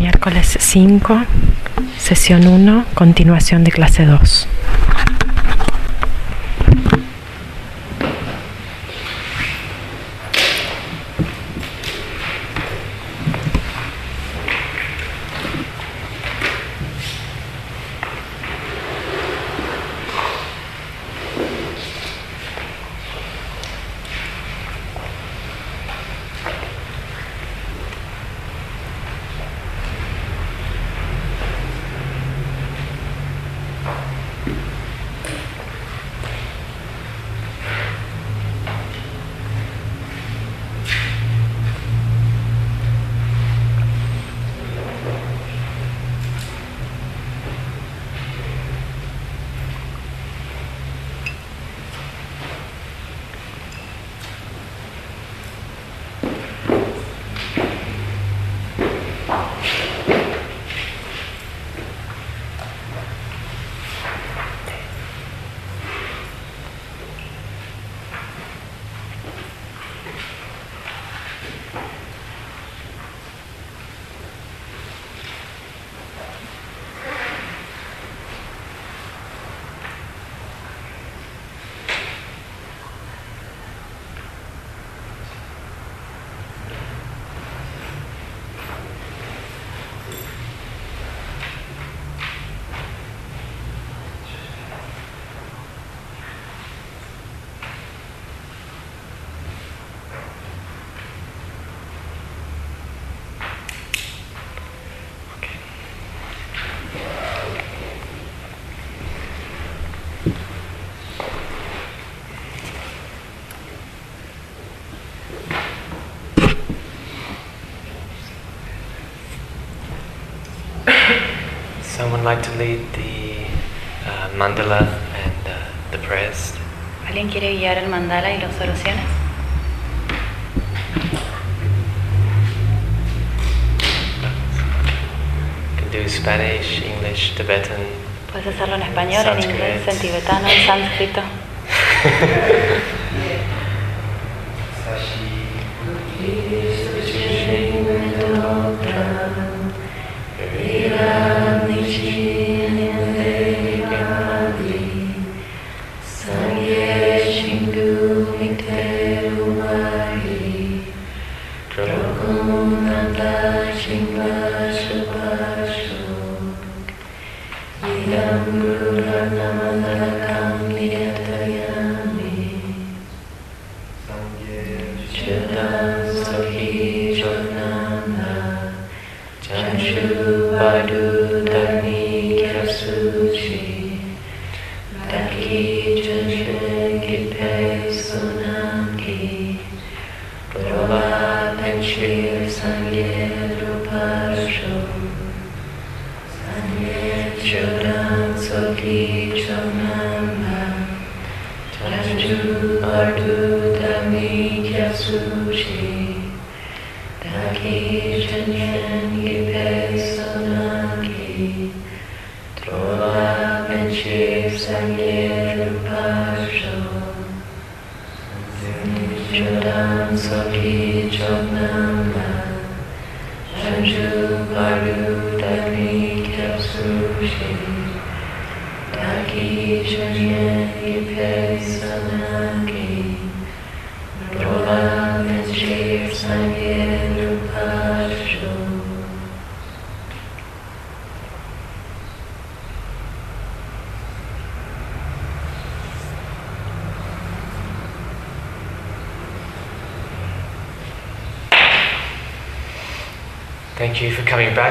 Miércoles 5, sesión 1, continuación de clase 2. Someone like to lead the uh, mandala and uh, the prayers? ¿Alguien quiere guiar el mandala y las oraciones? Can do Spanish, English, Tibetan. Puedes hacerlo en español, en inglés, en tibetano, en sánscrito. Thank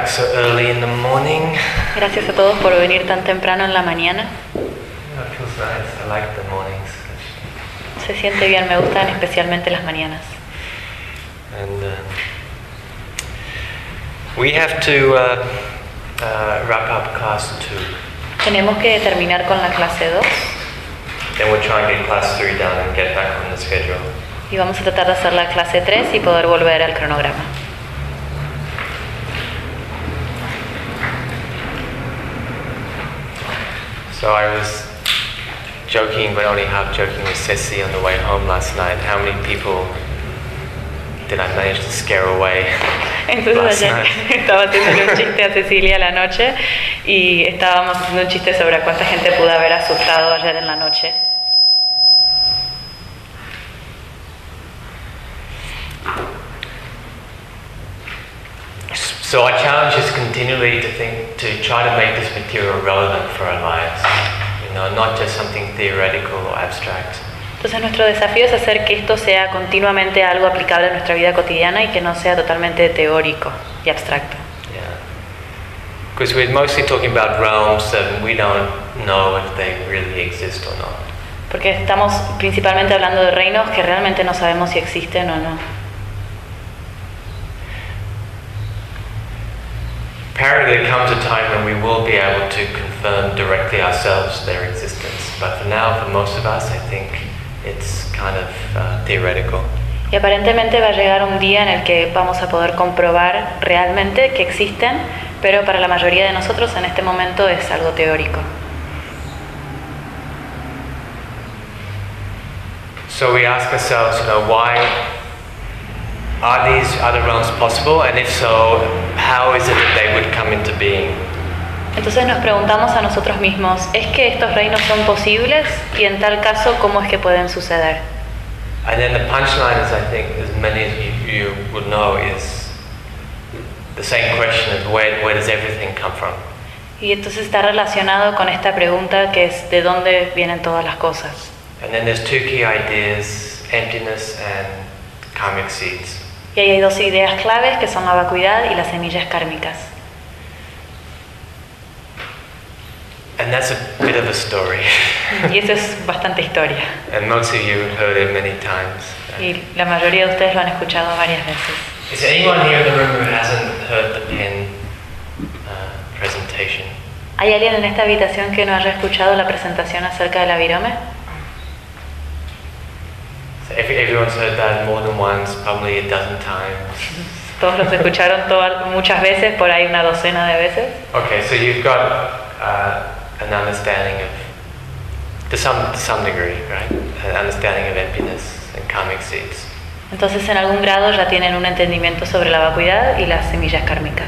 so early in the morning. Gracias a todos por venir tan temprano en la mañana. Yeah, it feels nice. I like the mornings. Se siente bien, me gustan especialmente las mañanas. And uh, we have to uh, uh, wrap up class two. Tenemos que terminar con la clase 2 Then we'll try and get class three done and get back on the schedule. y vamos a tratar de hacer la clase 3 y poder volver al cronograma. So I was joking, but only half joking with Ceci on the way home last night. How many people did I manage to scare away? Entonces ayer estaba haciendo un chiste a Cecilia la noche y estábamos haciendo un chiste sobre a cuánta gente pudo haber asustado ayer en la noche. So our challenge is continually to think, to try to make this material relevant for our lives. You know, not just something theoretical or abstract. Entonces nuestro desafío es hacer que esto sea continuamente algo aplicable a nuestra vida cotidiana y que no sea totalmente teórico y abstracto. Yeah. Because we're mostly talking about realms and we don't know if they really exist or not. Porque estamos principalmente hablando de reinos que realmente no sabemos si existen o no. Apparently, there comes a time when we will be able to confirm directly ourselves their existence. But for now, for most of us, I think it's kind of uh, theoretical. Y aparentemente va a llegar un día en el que vamos a poder comprobar realmente que existen, pero para la mayoría de nosotros en este momento es algo teórico. So we ask ourselves, you know, why are these other realms possible? And if so, how is it that they would come into being? Entonces nos preguntamos a nosotros mismos, ¿es que estos reinos son posibles? Y en tal caso, ¿cómo es que pueden suceder? And then the punchline is, I think, as many of you, you would know, is the same question of where, where does everything come from? Y entonces está relacionado con esta pregunta que es ¿de dónde vienen todas las cosas? And then there's two key ideas, emptiness and karmic seeds. Y ahí hay dos ideas claves que son la vacuidad y las semillas kármicas. And that's a bit of a story. Y eso es bastante historia. and most of you have heard it many times. Y la mayoría de ustedes lo han escuchado varias veces. Is there anyone here in the room who hasn't heard the pen uh, presentation? ¿Hay alguien en esta habitación que no haya escuchado la presentación acerca de la virome? So every, everyone's heard that more than once, probably a dozen times. Todos los escucharon todas, muchas veces, por ahí una docena de veces. Okay, so you've got uh, an understanding of, to some, to some degree, right? An understanding of emptiness and karmic seeds. Entonces en algún grado ya tienen un entendimiento sobre la vacuidad y las semillas kármicas.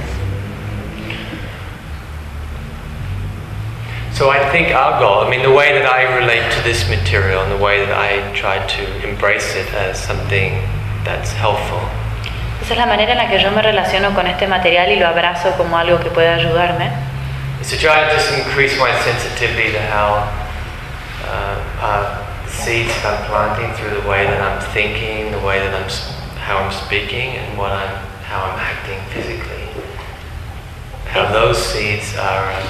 So I think our goal, I mean, the way that I relate to this material and the way that I try to embrace it as something that's helpful Esa es la manera en la que yo me relaciono con este material y lo abrazo como algo que puede ayudarme. Is to try to just increase my sensitivity to how uh, uh, seeds that I'm planting through the way that I'm thinking, the way that I'm, how I'm speaking, and what I'm, how I'm acting physically. How those seeds are, um,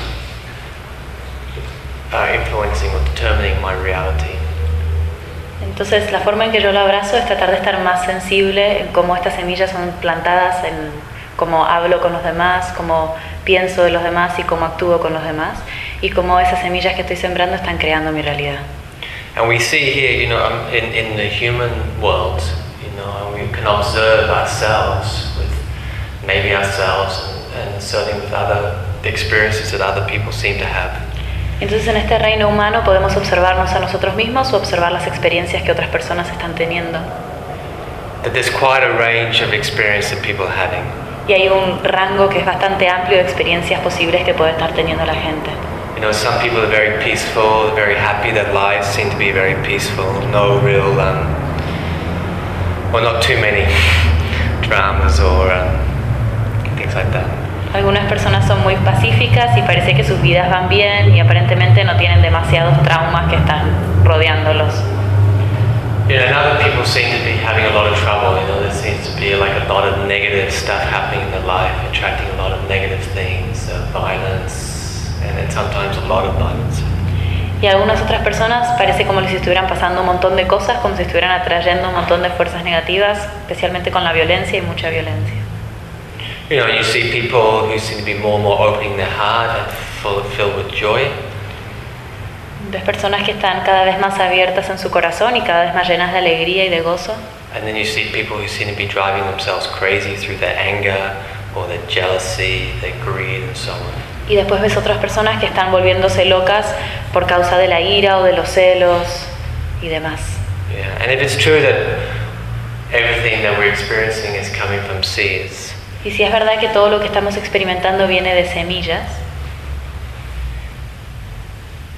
are influencing or determining my reality. Entonces la forma en que yo lo abrazo es tratar de estar más sensible en cómo estas semillas son plantadas, en cómo hablo con los demás, cómo pienso de los demás y cómo actúo con los demás y cómo esas semillas que estoy sembrando están creando mi realidad. And we see here, you know, um, in, in the human world, you know, and we can observe ourselves with maybe ourselves and, and certainly with other the experiences that other people seem to have. Entonces en este reino humano podemos observarnos a nosotros mismos o observar las experiencias que otras personas están teniendo. That there's quite a range of experience that people are having. Y hay un rango que es bastante amplio de experiencias posibles que puede estar teniendo la gente. You know, some people are very peaceful, very happy. Their lives seem to be very peaceful. No real, um, well, not too many dramas or um, things like that. Algunas personas son muy pacíficas y parece que sus vidas van bien y aparentemente no tienen demasiados traumas que están rodeándolos. You know, and other people seem to be having a lot of trouble. You know, there seems to be like a lot of negative stuff happening in their life, attracting a lot of negative things, uh, violence, and then sometimes a lot of violence. Y algunas otras personas parece como si estuvieran pasando un montón de cosas, como si estuvieran atrayendo un montón de fuerzas negativas, especialmente con la violencia y mucha violencia. You know, you see people who seem to be more and more opening their heart and full, filled with joy. Personas que están cada vez más abiertas en su corazón y cada vez más llenas de alegría y de gozo. And then you see people who seem to be driving themselves crazy through their anger or their jealousy, their greed, and so on. Y después ves otras personas que están volviéndose locas por causa de la ira o de los celos y demás. Yeah, and if it's true that everything that we're experiencing is coming from seeds, Y si es verdad que todo lo que estamos experimentando viene de semillas,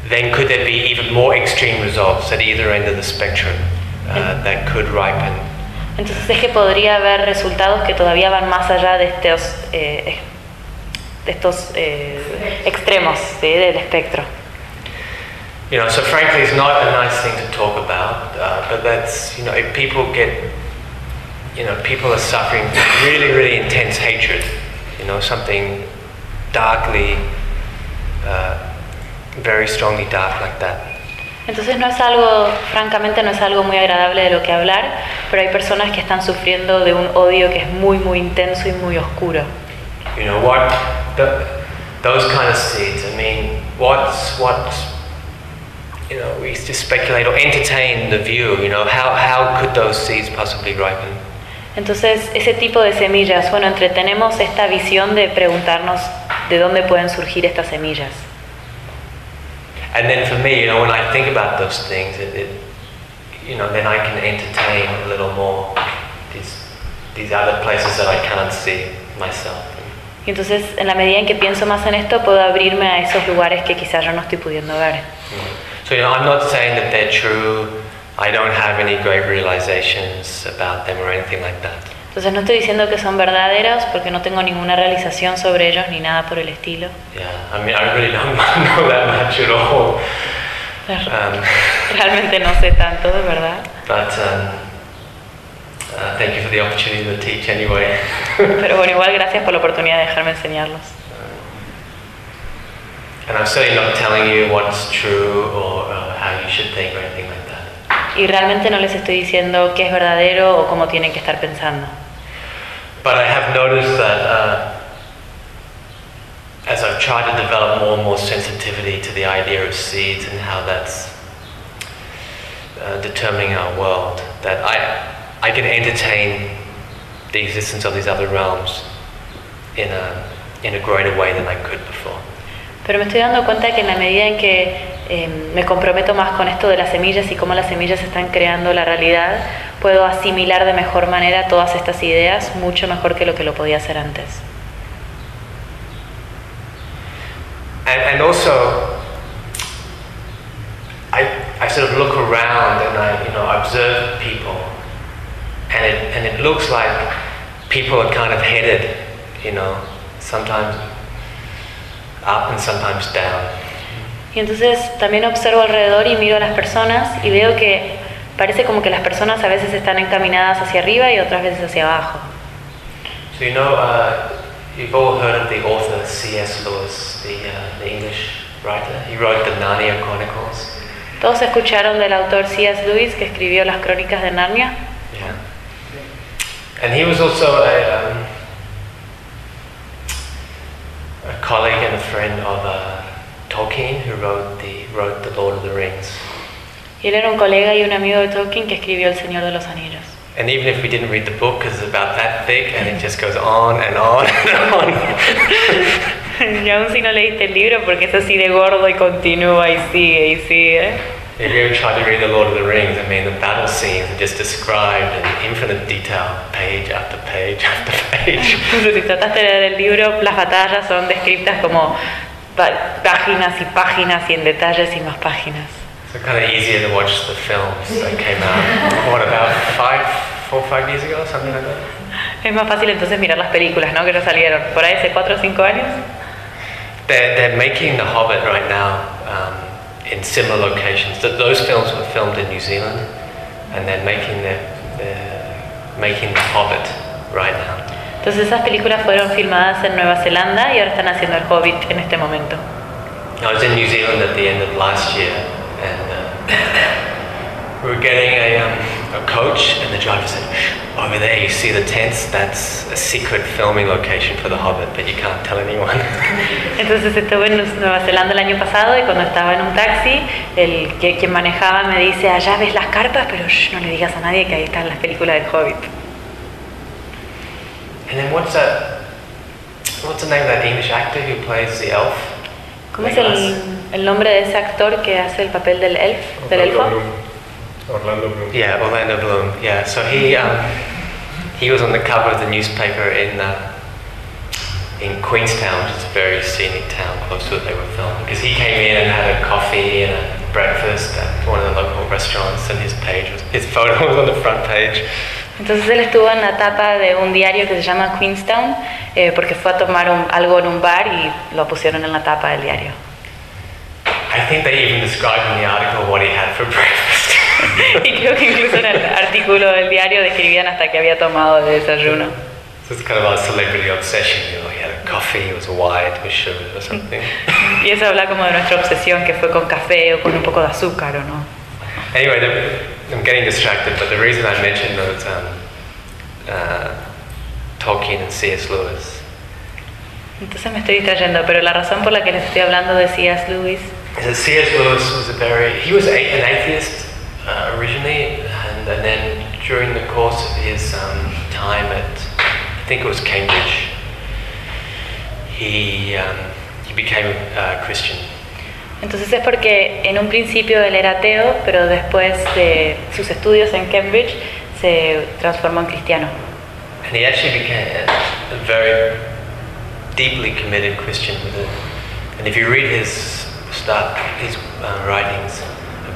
then could there be even more extreme results at either end of the spectrum uh, that could ripen? entonces es que podría haber resultados que todavía van más allá de estos, eh, de estos eh, extremos ¿sí? del espectro. You know, so frankly, it's not a nice thing to talk about, uh, but that's, you know, if people get, you know, people are suffering really, really intense hatred, you know, something darkly, uh, very strongly dark like that. Entonces no es algo, francamente no es algo muy agradable de lo que hablar, pero hay personas que están sufriendo de un odio que es muy, muy intenso y muy oscuro. You know, what, the, those kind of seeds, I mean, what's, what, you know, we to speculate or entertain the view, you know, how, how could those seeds possibly ripen? Entonces ese tipo de semillas, bueno, entretenemos esta visión de preguntarnos de dónde pueden surgir estas semillas. And then for me, you know, when I think about those things, it, it, you know, then I can entertain a little more these, these other places that I cannot see myself. Y entonces en la medida en que pienso más en esto puedo abrirme a esos lugares que quizás yo no estoy pudiendo ver. Mm-hmm. So, you know, I'm not saying that they're true. I don't have any great realizations about them or anything like that. Entonces no estoy diciendo que son verdaderos porque no tengo ninguna realización sobre ellos ni nada por el estilo. Yeah, I mean, I really don't know that much at all. Um, Realmente no sé tanto, de verdad. but um, uh, thank you for the opportunity to teach anyway. Pero bueno, igual gracias por la oportunidad de dejarme enseñarlos. And I'm certainly not telling you what's true or uh, how you should think or anything like that. Y realmente no les estoy diciendo qué es verdadero o cómo tienen que estar pensando. But I have noticed that uh, as I've tried to develop more and more sensitivity to the idea of seeds and how that's uh, determining our world, that I, I can entertain the existence of these other realms in a, in a greater way than I could before. Pero me estoy dando cuenta que en la medida en que eh, me comprometo más con esto de las semillas y cómo las semillas están creando la realidad, puedo asimilar de mejor manera todas estas ideas mucho mejor que lo que lo podía hacer antes. And, and also, I, I sort of look around and I, you know, observe people, and it, and it looks like people are kind of headed, you know, sometimes up and sometimes down. Y entonces también observo alrededor y miro a las personas y veo que parece como que las personas a veces están encaminadas hacia arriba y otras veces hacia abajo. So you know, uh, you've all heard of the author C.S. Lewis, the, uh, the English writer. He wrote the Narnia Chronicles. Todos escucharon del autor C.S. Lewis que escribió las crónicas de Narnia. Yeah. And he was also a, um, a colleague and a friend of uh, Tolkien, who wrote the wrote the Lord of the Rings. Y él era un colega y un amigo de Tolkien que escribió El Señor de los Anillos. And even if we didn't read the book, because it's about that thick, and it just goes on and on and on. y aún si no leíste el libro porque es así de gordo y continúa y sigue y sigue. If you ever tried to read the Lord of the Rings, I mean, the battle scenes are just described in infinite detail, page after page after page. Si trataste de leer el libro, las batallas son descritas como páginas y páginas y en detalles y más páginas. So kind of easier to watch the films that came out. What about five, four, five years ago, something like that? Es más fácil entonces mirar las películas, ¿no? Que ya salieron por ahí hace 4 o 5 años. They're, they're making The Hobbit right now um, in similar locations. That those films were filmed in New Zealand, and they're making the, they're making The Hobbit right now. Entonces esas películas fueron filmadas en Nueva Zelanda y ahora están haciendo El Hobbit en este momento. I was in New Zealand at the end of last year, and uh, we were getting a, um, a coach, and the driver said, "Over there, you see the tents? That's a secret filming location for The Hobbit, but you can't tell anyone." Entonces estuve en Nueva Zelanda el año pasado y cuando estaba en un taxi, el que quien manejaba me dice, allá ves las carpas, pero shh, no le digas a nadie que ahí están las películas del Hobbit. and then what's that? What's the name of that English actor who plays the elf? ¿Cómo es el, el nombre de ese actor que hace el papel del elf, del elfo? Orlando Bloom. Yeah, Orlando Bloom. Yeah, so he um, he was on the cover of the newspaper in uh, in Queenstown, which is a very scenic town close to where they were filming. Because he came in and had a coffee and a breakfast at one of the local restaurants, and his page was his photo was on the front page. Entonces él estuvo en la tapa de un diario que se llama Queenstown eh, porque fue a tomar un- algo en un bar y lo pusieron en la tapa del diario. I think they even described in the article what he had for breakfast. Y creo que incluso en el artículo del diario describían hasta que había tomado de desayuno. so it's kind of a celebrity obsession, you know. He had a coffee, it was white, with sugar or something. Y eso habla como de nuestra obsesión que fue con café o con un poco de azúcar o no. Anyway, the, I'm getting distracted, but the reason I mentioned those um, uh, Tolkien and C.S. Lewis Entonces me estoy distrayendo, pero la razón por la que les estoy hablando de C.S. Lewis C.S. Lewis was a very he was a, an atheist uh, originally, and, and then during the course of his um, time at I think it was Cambridge, he um, he became a Christian. Entonces es porque en un principio él era ateo, pero después de sus estudios en Cambridge se transformó en cristiano. And he actually became a, a very deeply committed Christian with it. And if you read his stuff, his uh, writings,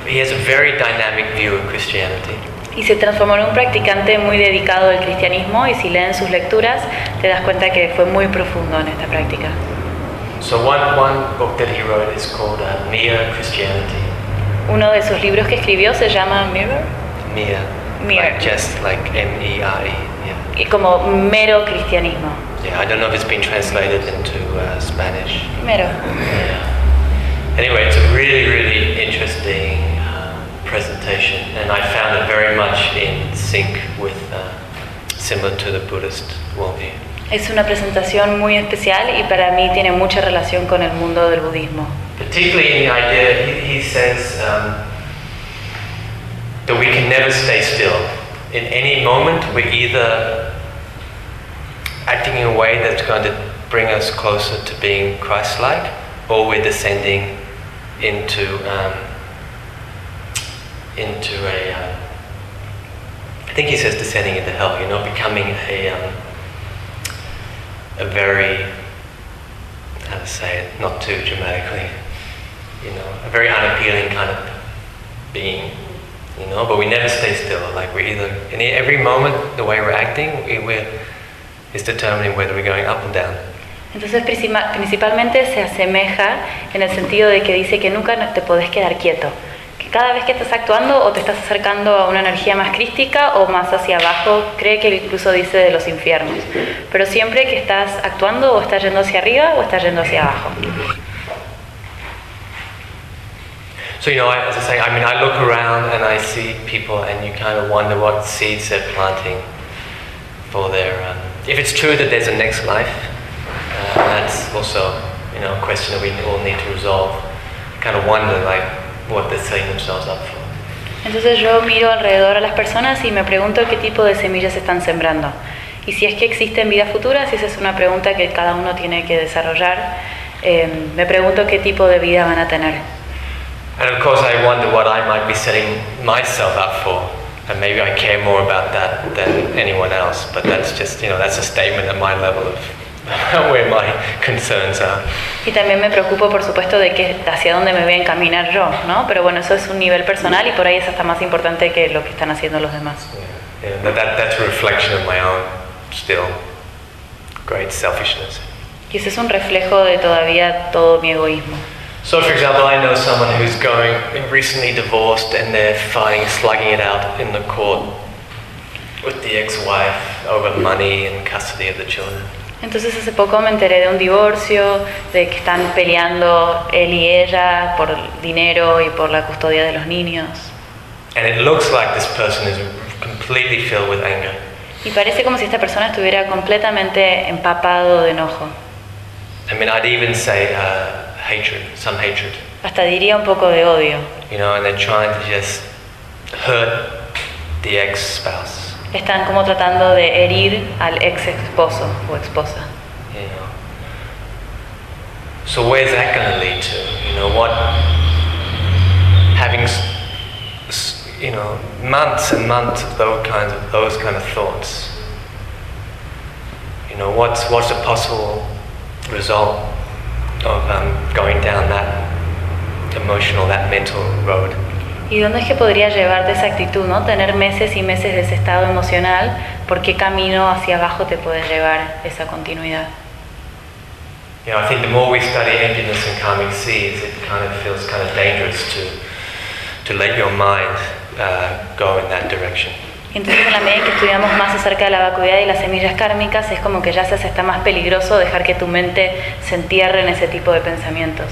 he has a very dynamic view of Christianity. Y se transformó en un practicante muy dedicado al cristianismo y si leen sus lecturas te das cuenta que fue muy profundo en esta práctica. So one, one book that he wrote is called uh, Mere Christianity. Uno de sus libros que escribió se llama Mirror Mere. Mere. Like just like M-E-R-E. Yeah. y como mero cristianismo. Yeah, I don't know if it's been translated into uh, Spanish. Mero. Anyway, it's a really, really interesting presentation, and I found it very much in sync with, uh, similar to the Buddhist worldview. Es una presentación muy especial y para mí tiene mucha relación con el mundo del budismo. Particularly in the idea, he, he says um, that we can never stay still. In any moment, we're either acting in a way that's going to bring us closer to being Christ-like, or we're descending into um, into a. Uh, I think he says descending into hell. You know, becoming a um, a very how to say it, not too dramatically, you know, a very unappealing kind of being, you know, but we never stay still. Like we're either, in every moment, the way we're acting, we, we're, is determining whether we're going up and down. Entonces principalmente se asemeja en el sentido de que dice que nunca te podés quedar quieto. Cada vez que estás actuando o te estás acercando a una energía más crística o más hacia abajo, cree que incluso dice de los infiernos. Pero siempre que estás actuando o estás yendo hacia arriba o estás yendo hacia abajo. So, you know, I- as I say, I mean, I look around and I see people and you kind of wonder what seeds they're planting for their, um, if it's true that there's a next life, uh, that's also, you know, a question that we all need to resolve. kind of wonder, like, what they're setting themselves up for. Entonces yo miro alrededor a las personas y me pregunto qué tipo de semillas están sembrando. Y si es que existen vidas futuras, esa es una pregunta que cada uno tiene que desarrollar. Eh, me pregunto qué tipo de vida van a tener. And of course, I wonder what I might be setting myself up for. And maybe I care more about that than anyone else. But that's just, you know, that's a statement at my level of where my concerns are. Y también me preocupo, por supuesto, de que hacia dónde me voy a encaminar yo, ¿no? Pero bueno, eso es un nivel personal y por ahí es hasta más importante que lo que están haciendo los demás. Yeah, that, that, that's a reflection of my own still great selfishness. Y ese es un reflejo de todavía todo mi egoísmo. So, for example, I know someone who's going recently divorced and they're fighting, slugging it out in the court with the ex-wife over money and custody of the children. Entonces hace poco me enteré de un divorcio, de que están peleando él y ella por dinero y por la custodia de los niños. And it looks like this person is completely filled with anger. Y parece como si esta persona estuviera completamente empapado de enojo. I mean, I'd even say uh, hatred, some hatred. Hasta diría un poco de odio. You know, and they're trying to just hurt the ex-spouse. Están como tratando de herir al ex esposo o esposa. So where's that going to lead to? You know what? Having, you know, months and months of those kinds of those kind of thoughts. You know, what's what's the possible result of um, going down that emotional, that mental road. ¿Y dónde es que podría llevarte esa actitud, no? Tener meses y meses de ese estado emocional, ¿por qué camino hacia abajo te puede llevar esa continuidad? You know, I think the more we study emptiness and karmic seeds, it kind of feels kind of dangerous to, to let your mind uh, go in that direction. Entonces, en la medida que estudiamos más acerca de la vacuidad y las semillas kármicas, es como que ya se está más peligroso dejar que tu mente se entierre en ese tipo de pensamientos.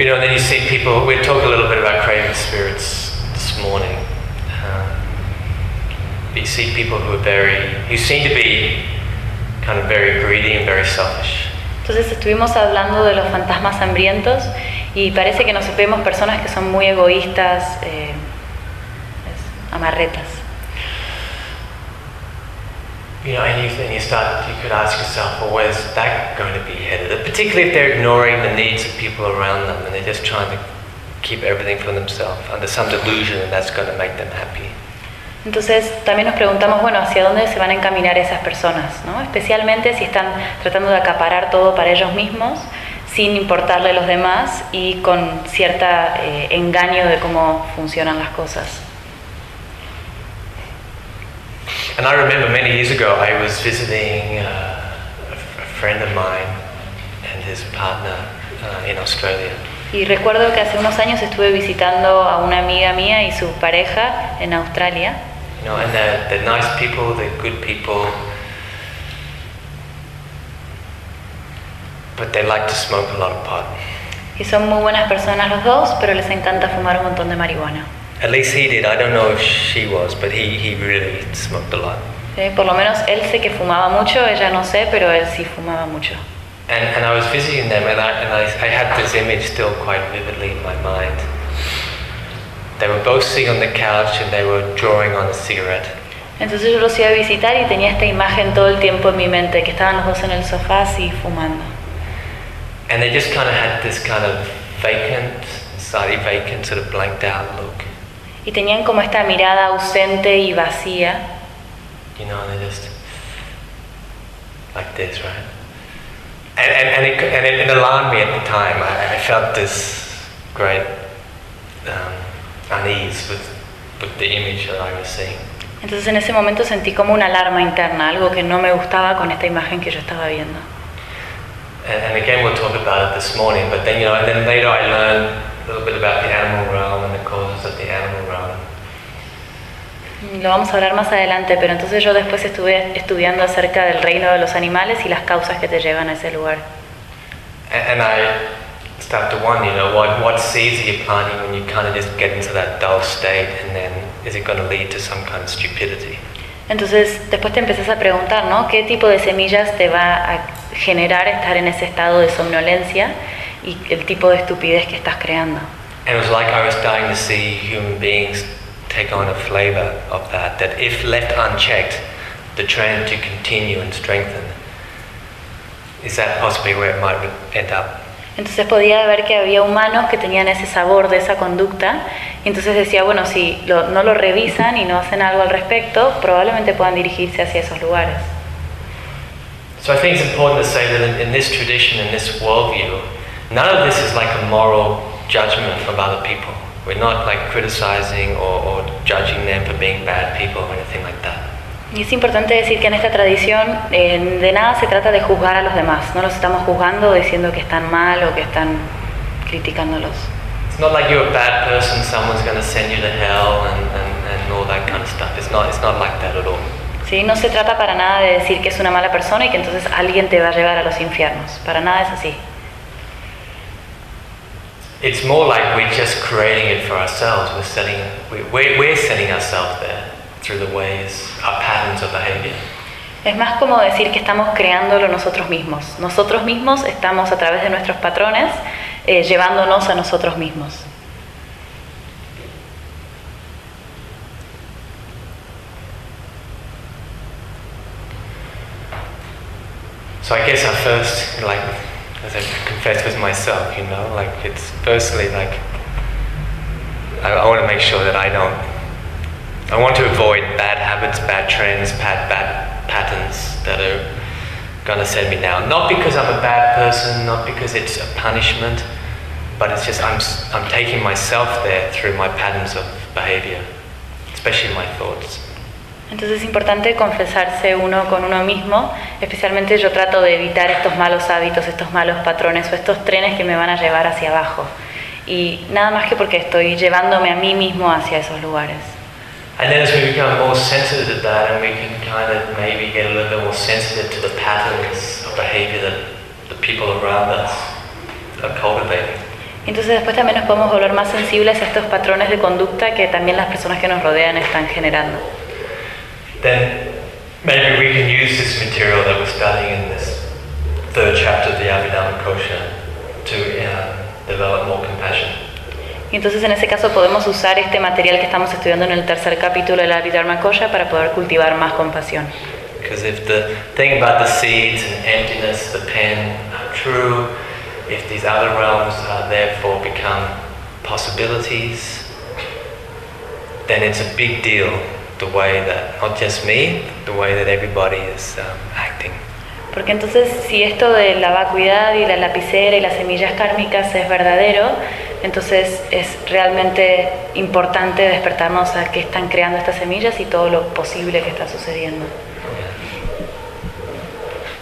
You know, and then you see people, we talked a little bit about craving spirits this morning. Um, you see people who are very, who seem to be kind of very greedy and very selfish. Entonces estuvimos hablando de los fantasmas hambrientos y parece que nos vemos personas que son muy egoístas, eh, amarretas. You know, and you, and you start, you could ask yourself, well, where's that going to be headed? Particularly if they're ignoring the needs of people around them and they're just trying to keep everything for themselves under some delusion that that's going to make them happy. Entonces también nos preguntamos, bueno, ¿hacia dónde se van a encaminar esas personas? ¿no? Especialmente si están tratando de acaparar todo para ellos mismos, sin importarle a los demás y con cierta eh, engaño de cómo funcionan las cosas. And I remember many years ago, I was visiting uh, a, friend of mine and his partner uh, in Australia. Y recuerdo que hace unos años estuve visitando a una amiga mía y su pareja en Australia. You know, and they're, they're nice people, they're good people, but they like to smoke a lot of pot. Y son muy buenas personas los dos, pero les encanta fumar un montón de marihuana. At least he did. I don't know if she was, but he, he really smoked a lot. ¿sí? Por lo menos él sé que fumaba mucho, ella no sé, pero él sí fumaba mucho. And, and I was visiting them, and, I, and I, I had this image still quite vividly in my mind. They were both sitting on the couch and they were drawing on a cigarette. Entonces yo los iba a visitar y tenía esta imagen todo el tiempo en mi mente, que estaban los dos en el sofá así fumando. And they just kind of had this kind of vacant, slightly vacant, sort of blanked out look. Y tenían como esta mirada ausente y vacía. You know, they just like this, right? And, and, and, it, and it, it alarmed me at the time. I, I felt this great um, unease with, with the image that I was seeing. Entonces en ese momento sentí como una alarma interna, algo que no me gustaba con esta imagen que yo estaba viendo. And, and again, we'll talk about it this morning, but then, you know, and then later I learned a little bit about the animal realm and the causes of the animal realm. Lo vamos a hablar más adelante, pero entonces yo después estuve estudiando acerca del reino de los animales y las causas que te llevan a ese lugar. And, and I start to wonder, you know, what, what seeds are you planting when you kind of just get into that dull state and then is it going to lead to some kind of stupidity? Entonces después te empezás a preguntar, ¿no? ¿Qué tipo de semillas te va a generar estar en ese estado de somnolencia y el tipo de estupidez que estás creando? And it was like I was starting to see human beings take on a flavor of that, that if left unchecked, the trend to continue and strengthen. Is that possibly where it might end up? Entonces podía ver que había humanos que tenían ese sabor de esa conducta y entonces decía, bueno, si lo- no lo revisan y no hacen algo al respecto, probablemente puedan dirigirse hacia esos lugares. So I think it's important to say that in, in this tradition, in this worldview, none of this is like a moral judgment of other people. We're not like criticizing or, or judging them for being bad people or anything like that. Y es importante decir que en esta tradición eh, de nada se trata de juzgar a los demás, no los estamos juzgando diciendo que están mal o que están criticándolos. It's not like you're a bad person, someone's going to send you to hell and, and, and all that kind of stuff. It's not, it's not like that at all. ¿Sí? No se trata para nada de decir que es una mala persona y que entonces alguien te va a llevar a los infiernos, para nada es así. It's more like we're just creating it for ourselves. We're setting, we- we're, we're setting ourselves there through the ways, our patterns of behavior. Es más como decir que estamos creándolo nosotros mismos. Nosotros mismos estamos a través de nuestros patrones eh, llevándonos a nosotros mismos. So I guess I first, like, confess with myself, you know, like it's firstly like, I, I want to make sure that I don't, I want to avoid bad habits, bad trends, bad, bad patterns that are gonna send me down. Not because I'm a bad person, not because it's a punishment, but it's just I'm, I'm taking myself there through my patterns of behavior, especially my thoughts. Entonces es importante confesarse uno con uno mismo, especialmente yo trato de evitar estos malos hábitos, estos malos patrones o estos trenes que me van a llevar hacia abajo. Y nada más que porque estoy llevándome a mí mismo hacia esos lugares. And then as we become more sensitive to that and we can kind of maybe get a little bit more sensitive to the patterns of behavior that the people around us are cultivating. Entonces después también nos podemos volver más sensibles a estos patrones de conducta que también las personas que nos rodean están generando. Then maybe we can use this material that we're studying in this third chapter of the Abhidhamma Kosha to uh, develop more compassion. Y entonces en ese caso podemos usar este material que estamos estudiando en el tercer capítulo de la Abhidharma Koya para poder cultivar más compasión. Because if the thing about the seeds and emptiness, the pen are true, if these other realms are therefore become possibilities, then it's a big deal the way that not just me, the way that everybody is um, acting. Porque entonces si esto de la vacuidad y la lapicera y las semillas kármicas es verdadero, entonces es realmente importante despertarnos a qué están creando estas semillas y todo lo posible que está sucediendo.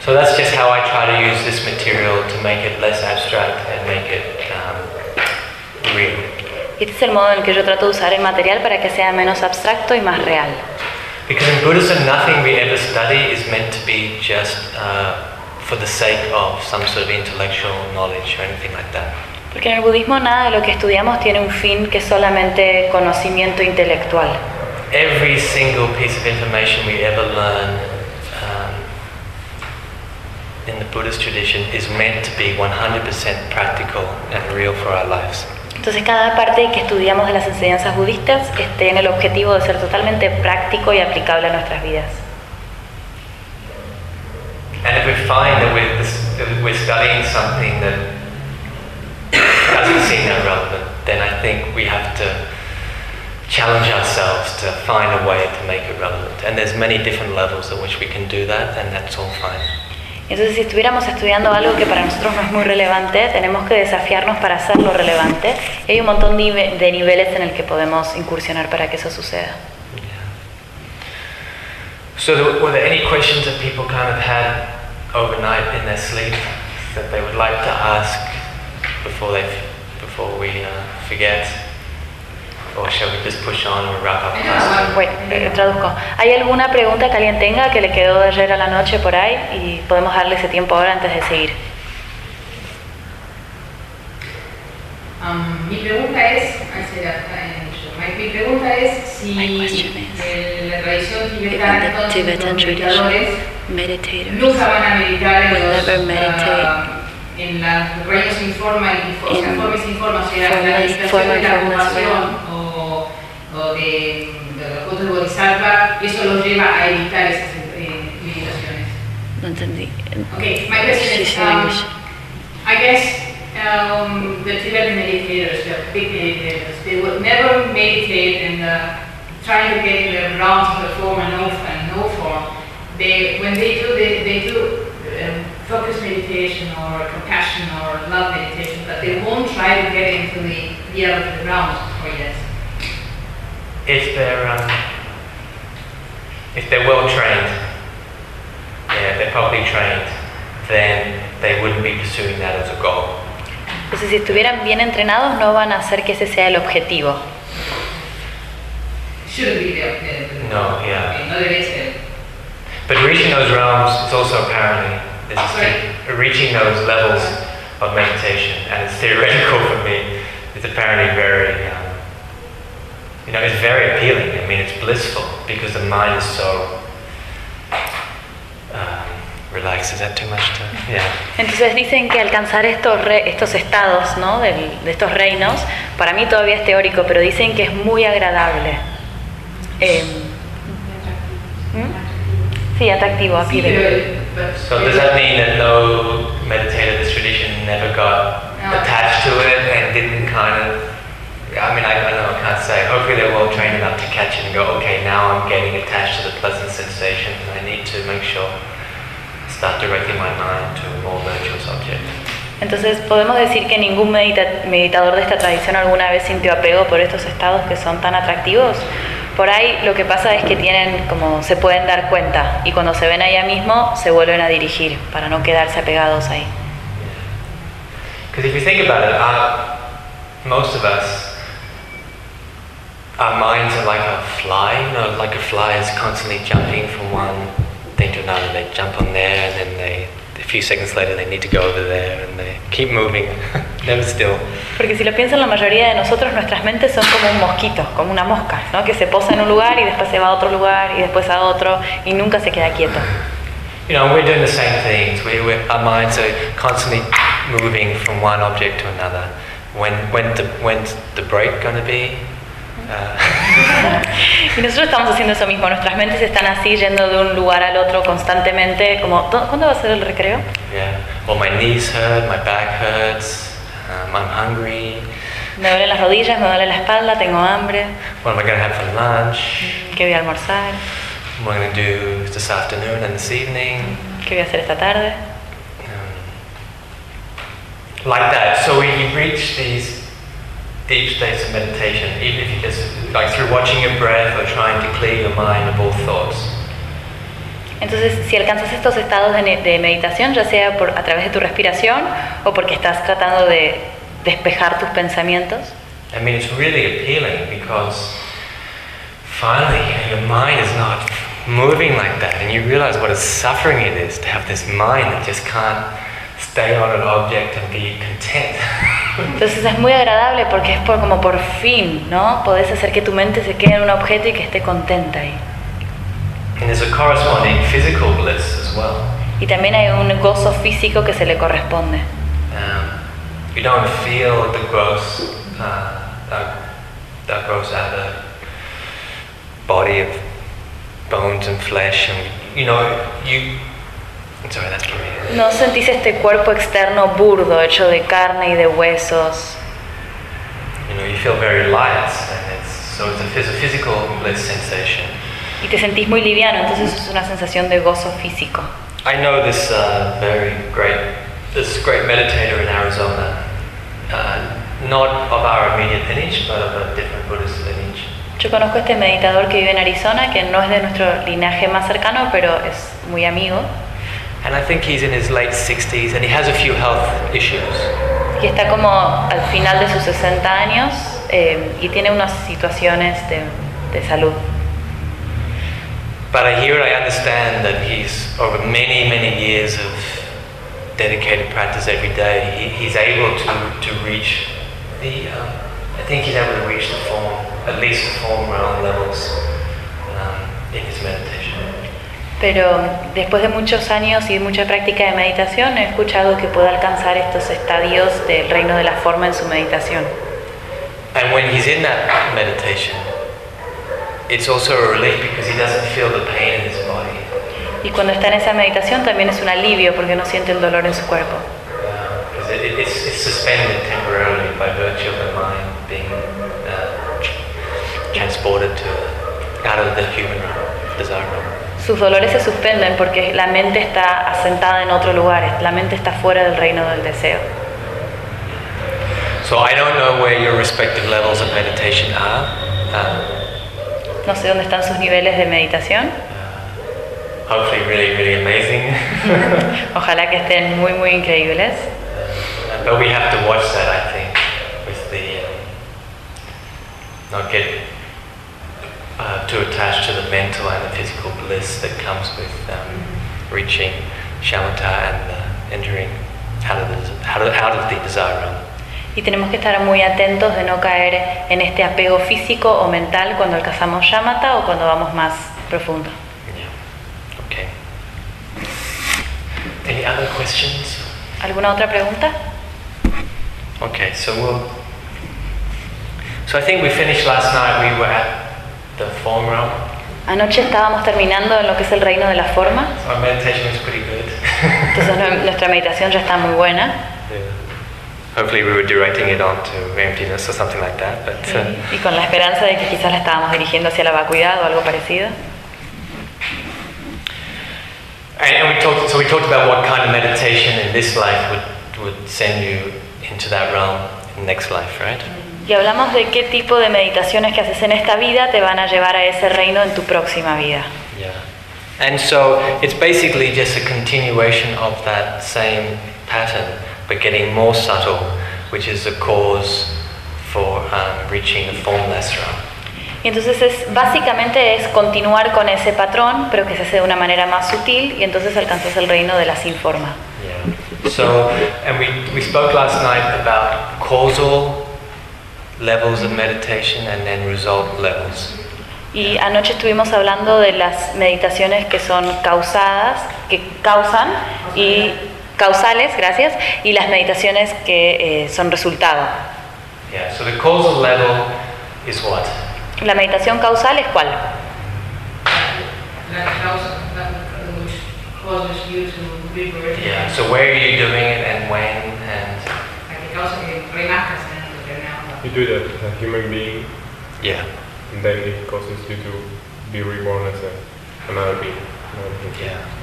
So that's just how I try to use this material to make it less abstract and make it um, real. Este es el modo en el que yo trato de usar el material para que sea menos abstracto y más real. Because in Buddhism, nothing we ever study is meant to be just uh, for the sake of some sort of intellectual knowledge or anything like that. Porque en el budismo nada de lo que estudiamos tiene un fin que es solamente conocimiento intelectual. Every single piece of information we ever learn um, in the Buddhist tradition is meant to be 100% practical and real for our lives. Entonces cada parte que estudiamos de las enseñanzas budistas eh, tiene el objetivo de ser totalmente práctico y aplicable a nuestras vidas. And if we find that we're, that we're studying something that doesn't seem that relevant, then I think we have to challenge ourselves to find a way to make it relevant. And there's many different levels at which we can do that, and that's all fine. Entonces si estuviéramos estudiando algo que para nosotros no es muy relevante, tenemos que desafiarnos para hacerlo relevante. Y hay un montón de de niveles en el que podemos incursionar para que eso suceda. So, there, were there any questions that people kind of had overnight in their sleep that they would like to ask before they before we uh, forget, or shall we just push on and wrap up? class? Bueno, eh, traduzco. ¿Hay alguna pregunta que alguien tenga que le quedó de ayer a la noche por ahí? Y podemos darle ese tiempo ahora antes de seguir. Um, mi pregunta es, I said that, my- mi pregunta es si la tradición tibetana todos Tibetan los tradition, meditadores meditators nunca van a meditar en, los, en las o sea, o sea, la meditación de la formless compasión o, de, de los de Bodhisattva, y eso los lleva a evitar esas eh, meditaciones. No entendí. Okay, my question is, um. I guess um, the Tibetan meditators, the big meditators, they would never meditate in the trying to get the realms of the form and no and no form. They when they do they, they do um, focus meditation or compassion or love meditation, but they won't try to get into the the other realms or yes. If they're um, if they're well trained, yeah, they're properly trained, then they wouldn't be pursuing that as a goal. Entonces, si estuvieran bien entrenados, no van a hacer que ese sea el objetivo. Shouldn't be there. the- No, yeah. Okay, no debe ser. But reaching those realms is also apparently this is Sorry? reaching those levels of meditation, and it's theoretical for me. It's apparently very, um, you know, it's very appealing. I mean, it's blissful because the mind is so um, relaxed. Is that too much to? Yeah. Entonces dicen que alcanzar estos, re- estos estados ¿no? Del- de estos reinos, para mí todavía es teórico, pero dicen que es muy agradable. Eh, ¿Mm? Sí, atractivo, appealing. So does that mean that no meditator this tradition never got No. attached to it and didn't kind of? I mean, I, I don't know, I can't say. Hopefully they're well trained enough to catch it and go, okay, now I'm getting attached to the pleasant sensation. and I need to make sure start directing my mind to a more virtuous object. Entonces podemos decir que ningún medita- meditador de esta tradición alguna vez sintió apego por estos estados que son tan atractivos. Por ahí lo que pasa es que tienen como se pueden dar cuenta y cuando se ven allá mismo se vuelven a dirigir para no quedarse apegados ahí. Because if you think about it, our, most of us, our minds are like a fly, you know, like a fly is constantly jumping from one thing to another. They jump on there and then they, a few seconds later, they need to go over there and they keep moving, never still. Porque si lo piensan la mayoría de nosotros, nuestras mentes son como un mosquito, como una mosca, ¿no? que se posa en un lugar y después se va a otro lugar y después a otro y nunca se queda quieto. You know, we're doing the same things. We, our minds are constantly moving from one object to another. When, when the, when's the break going to be? Y nosotros estamos haciendo eso mismo, nuestras mentes están así yendo de un lugar al otro constantemente, como, "¿Dó- ¿cuándo va a ser el recreo? yeah. Well, my knees hurt, my back hurts, um, I'm hungry. Me duelen las rodillas, me duele la espalda, tengo hambre, What am I going to have for lunch? ¿qué voy a almorzar? What am I going to do this afternoon and this evening? ¿Qué voy a hacer esta tarde? Um, like that. So you reach these deep states of meditation, even if you just, like through watching your breath or trying to clear your mind of all thoughts, Entonces, si alcanzas estos estados de, de meditación, ya sea por, a través de tu respiración o porque estás tratando de despejar tus pensamientos, I mean, it's really appealing because finally your mind is not moving like that, and you realize what a suffering it is to have this mind that just can't stay on an object and be content. entonces es muy agradable porque es por, como por fin, ¿no? Podés hacer que tu mente se quede en un objeto y que esté contenta ahí. and there's a corresponding physical bliss as well. Y también hay un gozo físico que se le corresponde. Um, you don't feel the gross, uh, that, that gross outer body of bones and flesh, and you know, you. No sentís este cuerpo externo burdo, hecho de carne y de huesos. Y te sentís muy liviano, entonces es una sensación de gozo físico. I know this uh, very great, this great meditator in Arizona, uh, not of our immediate lineage, but of a different Buddhist lineage. Yo conozco a este meditador que vive en Arizona, que no es de nuestro linaje más cercano, pero es muy amigo, And I think he's in his late 60s and he has a few health issues. y está como al final de sus 60 años eh, y tiene unas situaciones de, de salud. But I hear, I understand that he's, over many, many years of dedicated practice every day, he, he's able to, to reach the, um, I think he's able to reach the form, at least the form realm levels Pero después de muchos años y mucha práctica de meditación, he escuchado que puede alcanzar estos estadios del reino de la forma en su meditación. And when he's in that meditation, it's also a relief because he doesn't feel the pain in his body. Y cuando está en esa meditación también es un alivio porque no siente el dolor en su cuerpo. It, it, it's, it's suspended temporarily by virtue of the mind being uh, transported to out of the human. Sus dolores se suspenden porque la mente está asentada en otro lugar, la mente está fuera del reino del deseo. So I don't know where your respective levels of meditation are. Um, No sé dónde están sus niveles de meditación, hopefully, really, really amazing. ojalá que estén muy, muy increíbles. Uh, but we have to watch that, I think, with the um, not get uh, too attached to the mental and the physical bliss that comes with um, reaching shamatha and uh, entering out of the out of, out of the desire realm. Y tenemos que estar muy atentos de no caer en este apego físico o mental cuando alcanzamos shamatha o cuando vamos más profundo. Yeah. Okay. Any other questions? ¿Alguna otra pregunta? Okay, so we'll. So I think we finished last night. We were at the form realm. Anoche estábamos terminando en lo que es el reino de la forma, So our meditation was pretty good. entonces nuestra meditación ya está muy buena. Yeah. Hopefully, we were directing it onto emptiness or something like that. But uh, Y con la esperanza de que quizás la estábamos dirigiendo hacia la vacuidad o algo parecido. And, and we talked, so we talked about what kind of meditation in this life would, would send you into that realm in next life, right? Y hablamos de qué tipo de meditaciones que haces en esta vida te van a llevar a ese reino en tu próxima vida. Yeah. And so it's basically just a continuation of that same pattern, but getting more subtle, which is the cause for um, reaching the formless realm. Y entonces es, básicamente es continuar con ese patrón, pero que se hace de una manera más sutil y entonces alcanzas el reino de la sin forma. Yeah. So, and we, we spoke last night about causal levels of meditation and then result levels. Y anoche estuvimos hablando de las meditaciones que son causadas, que causan y causales, gracias, y las meditaciones que eh, son resultado. Yeah, so the causal level is what? La meditación causal es cuál? That which causes you to rebirth. Yeah, so where are you doing it and when and en el terrenal. You do that as a human being, yeah, and then it causes you to be reborn as a, another being. another being. yeah.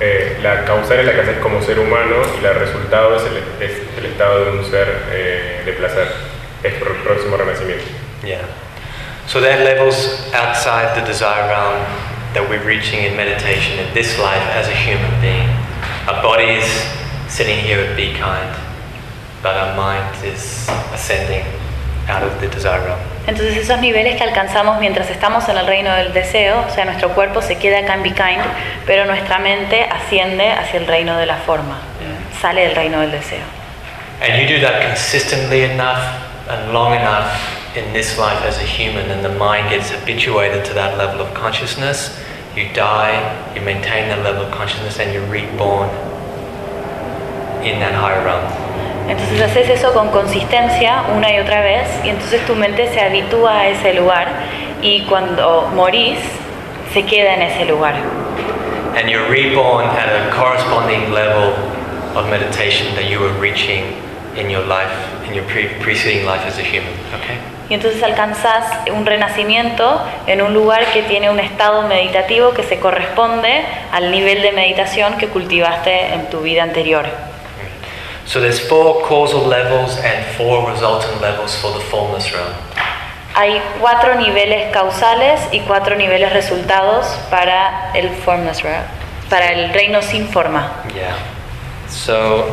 Eh, la causal es la que haces como ser humano y la resultado es el, es el estado de un ser eh, de placer. Es por el próximo renacimiento. Yeah. So there are levels outside the desire realm that we're reaching in meditation in this life as a human being. Our body is sitting here at Be Kind, but our mind is ascending out of the desire realm. Entonces esos niveles que alcanzamos mientras estamos en el reino del deseo, o sea, nuestro cuerpo se queda acá en Be Kind, pero nuestra mente asciende hacia el reino de la forma, sale del reino del deseo. And you do that consistently enough and long enough in this life as a human, and the mind gets habituated to that level of consciousness. You die, you maintain that level of consciousness, and you're reborn in that higher realm. Entonces haces eso con consistencia una y otra vez y entonces tu mente se habitúa a ese lugar y cuando morís se queda en ese lugar. And you're reborn at a corresponding level of meditation that you were reaching in your life, in your pre- preceding life as a human. Okay? Y entonces alcanzás un renacimiento en un lugar que tiene un estado meditativo que se corresponde al nivel de meditación que cultivaste en tu vida anterior. So there's four causal levels and four resultant levels for the formless realm. Hay cuatro niveles causales y cuatro niveles resultados para el formless realm, para el reino sin forma. Yeah. So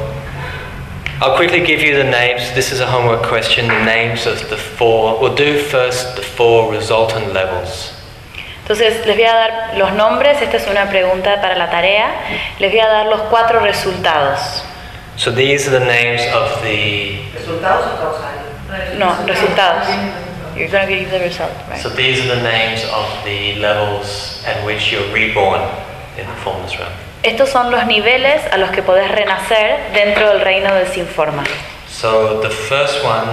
I'll quickly give you the names. This is a homework question. The names of the four. We'll do first the four resultant levels. Entonces les voy a dar los nombres, esta es una pregunta para la tarea, les voy a dar los cuatro resultados. So these are the names of the. ¿Resultados o causales? No, resultados. You're going to give the result, right? So these are the names of the levels at which you're reborn in the formless realm. Estos son los niveles a los que podés renacer dentro del reino del sin forma. So the first one,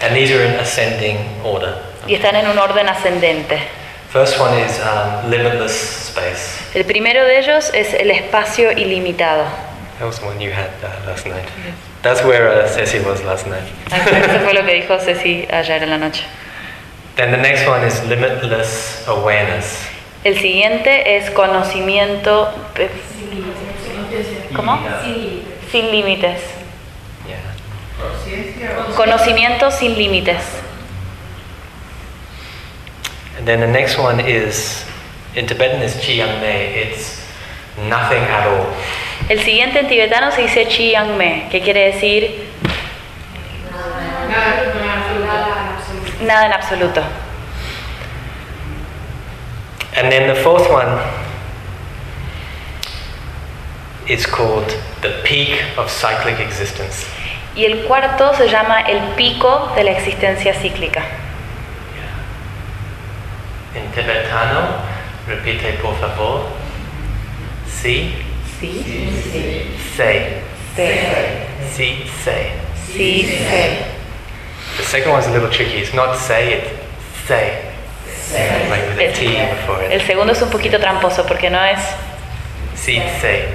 and these are in ascending order. Y están en un orden ascendente. First one is um, limitless space. El primero de ellos es el espacio ilimitado. That was the one you had uh, last night. That's where uh, Ceci was last night. Eso fue lo que dijo Ceci ayer en la noche. then the next one is limitless awareness. El siguiente es conocimiento... eh, ¿Cómo? Sin límites. Yeah. Conocimiento sin límites. And then the next one is, in Tibetan is Chiyang Me. It's nothing at all. El siguiente en tibetano se dice Chiang Me, que quiere decir Nada, en absoluto. And then the fourth one is called the peak of cyclic existence. Y el cuarto se llama el pico de la existencia cíclica. In Tibetano, repite por favor. Sí, say. sí, Si, say. sí, sí. The second one's a little tricky. It's not say, it's say. Like with a T before it. El it. segundo es un poquito tramposo porque no es, Si, say.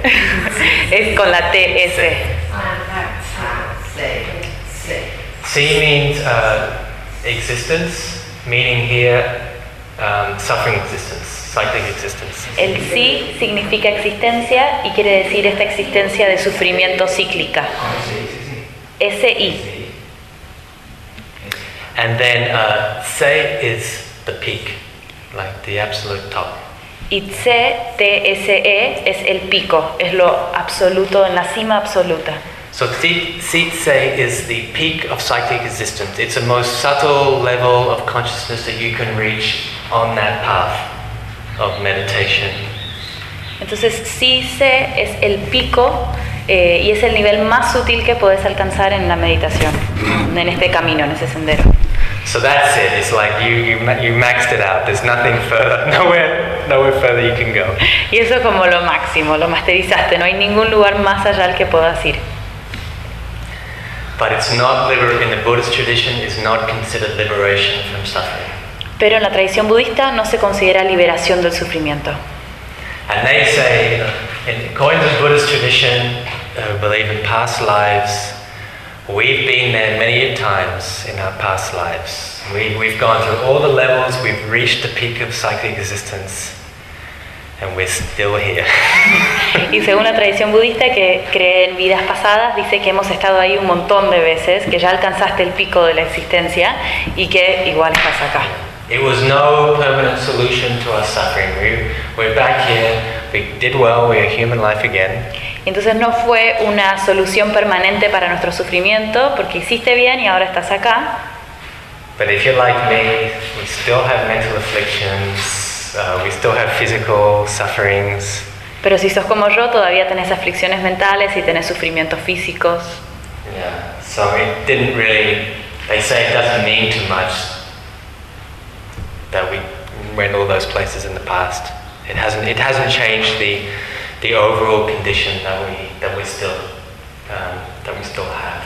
es con la. Say, say. Si means uh, existence, meaning here um, suffering existence. Cyclic existence. El sí significa existencia y quiere decir esta existencia de sufrimiento cíclica. S-I. And then uh, se is the peak, like the absolute top. Y Tse, T-S-E, es el pico, es lo absoluto, en la cima absoluta. So Seat Se is the peak of cyclic existence. It's the most subtle level of consciousness that you can reach on that path of meditation. Entonces, sí se es el pico eh, y es el nivel más sutil que puedes alcanzar en la meditación, en este camino, en ese sendero. So that's it. It's like you, you, you maxed it out. There's nothing further, nowhere, nowhere further you can go. Y eso es como lo máximo, lo masterizaste, no hay ningún lugar más allá al que puedas ir. But it's not liber- in the Buddhist tradition. It's not considered liberation from suffering. Pero en la tradición budista no se considera liberación del sufrimiento. And they say, in, according to the Buddhist tradition, uh, believe in past lives. We've been there many times in our past lives. We, we've gone through all the levels. We've reached the peak of cyclic existence, and we're still here. Y según la tradición budista que cree en vidas pasadas, dice que hemos estado ahí un montón de veces, que ya alcanzaste el pico de la existencia y que igual estás acá. It was no permanent solution to our suffering. We, we're back here. We did well. We're human life again. Entonces no fue una solución permanente para nuestro sufrimiento, porque hiciste bien y ahora estás acá. But if you're like me, we still have mental afflictions. Uh, we still have physical sufferings. Pero si sos como yo, todavía tenés aflicciones mentales y tenés sufrimientos físicos. Yeah. So it didn't really. They say it doesn't mean too much that we went all those places in the past. It hasn't. It hasn't changed the the overall condition that we that we still um, that we still have.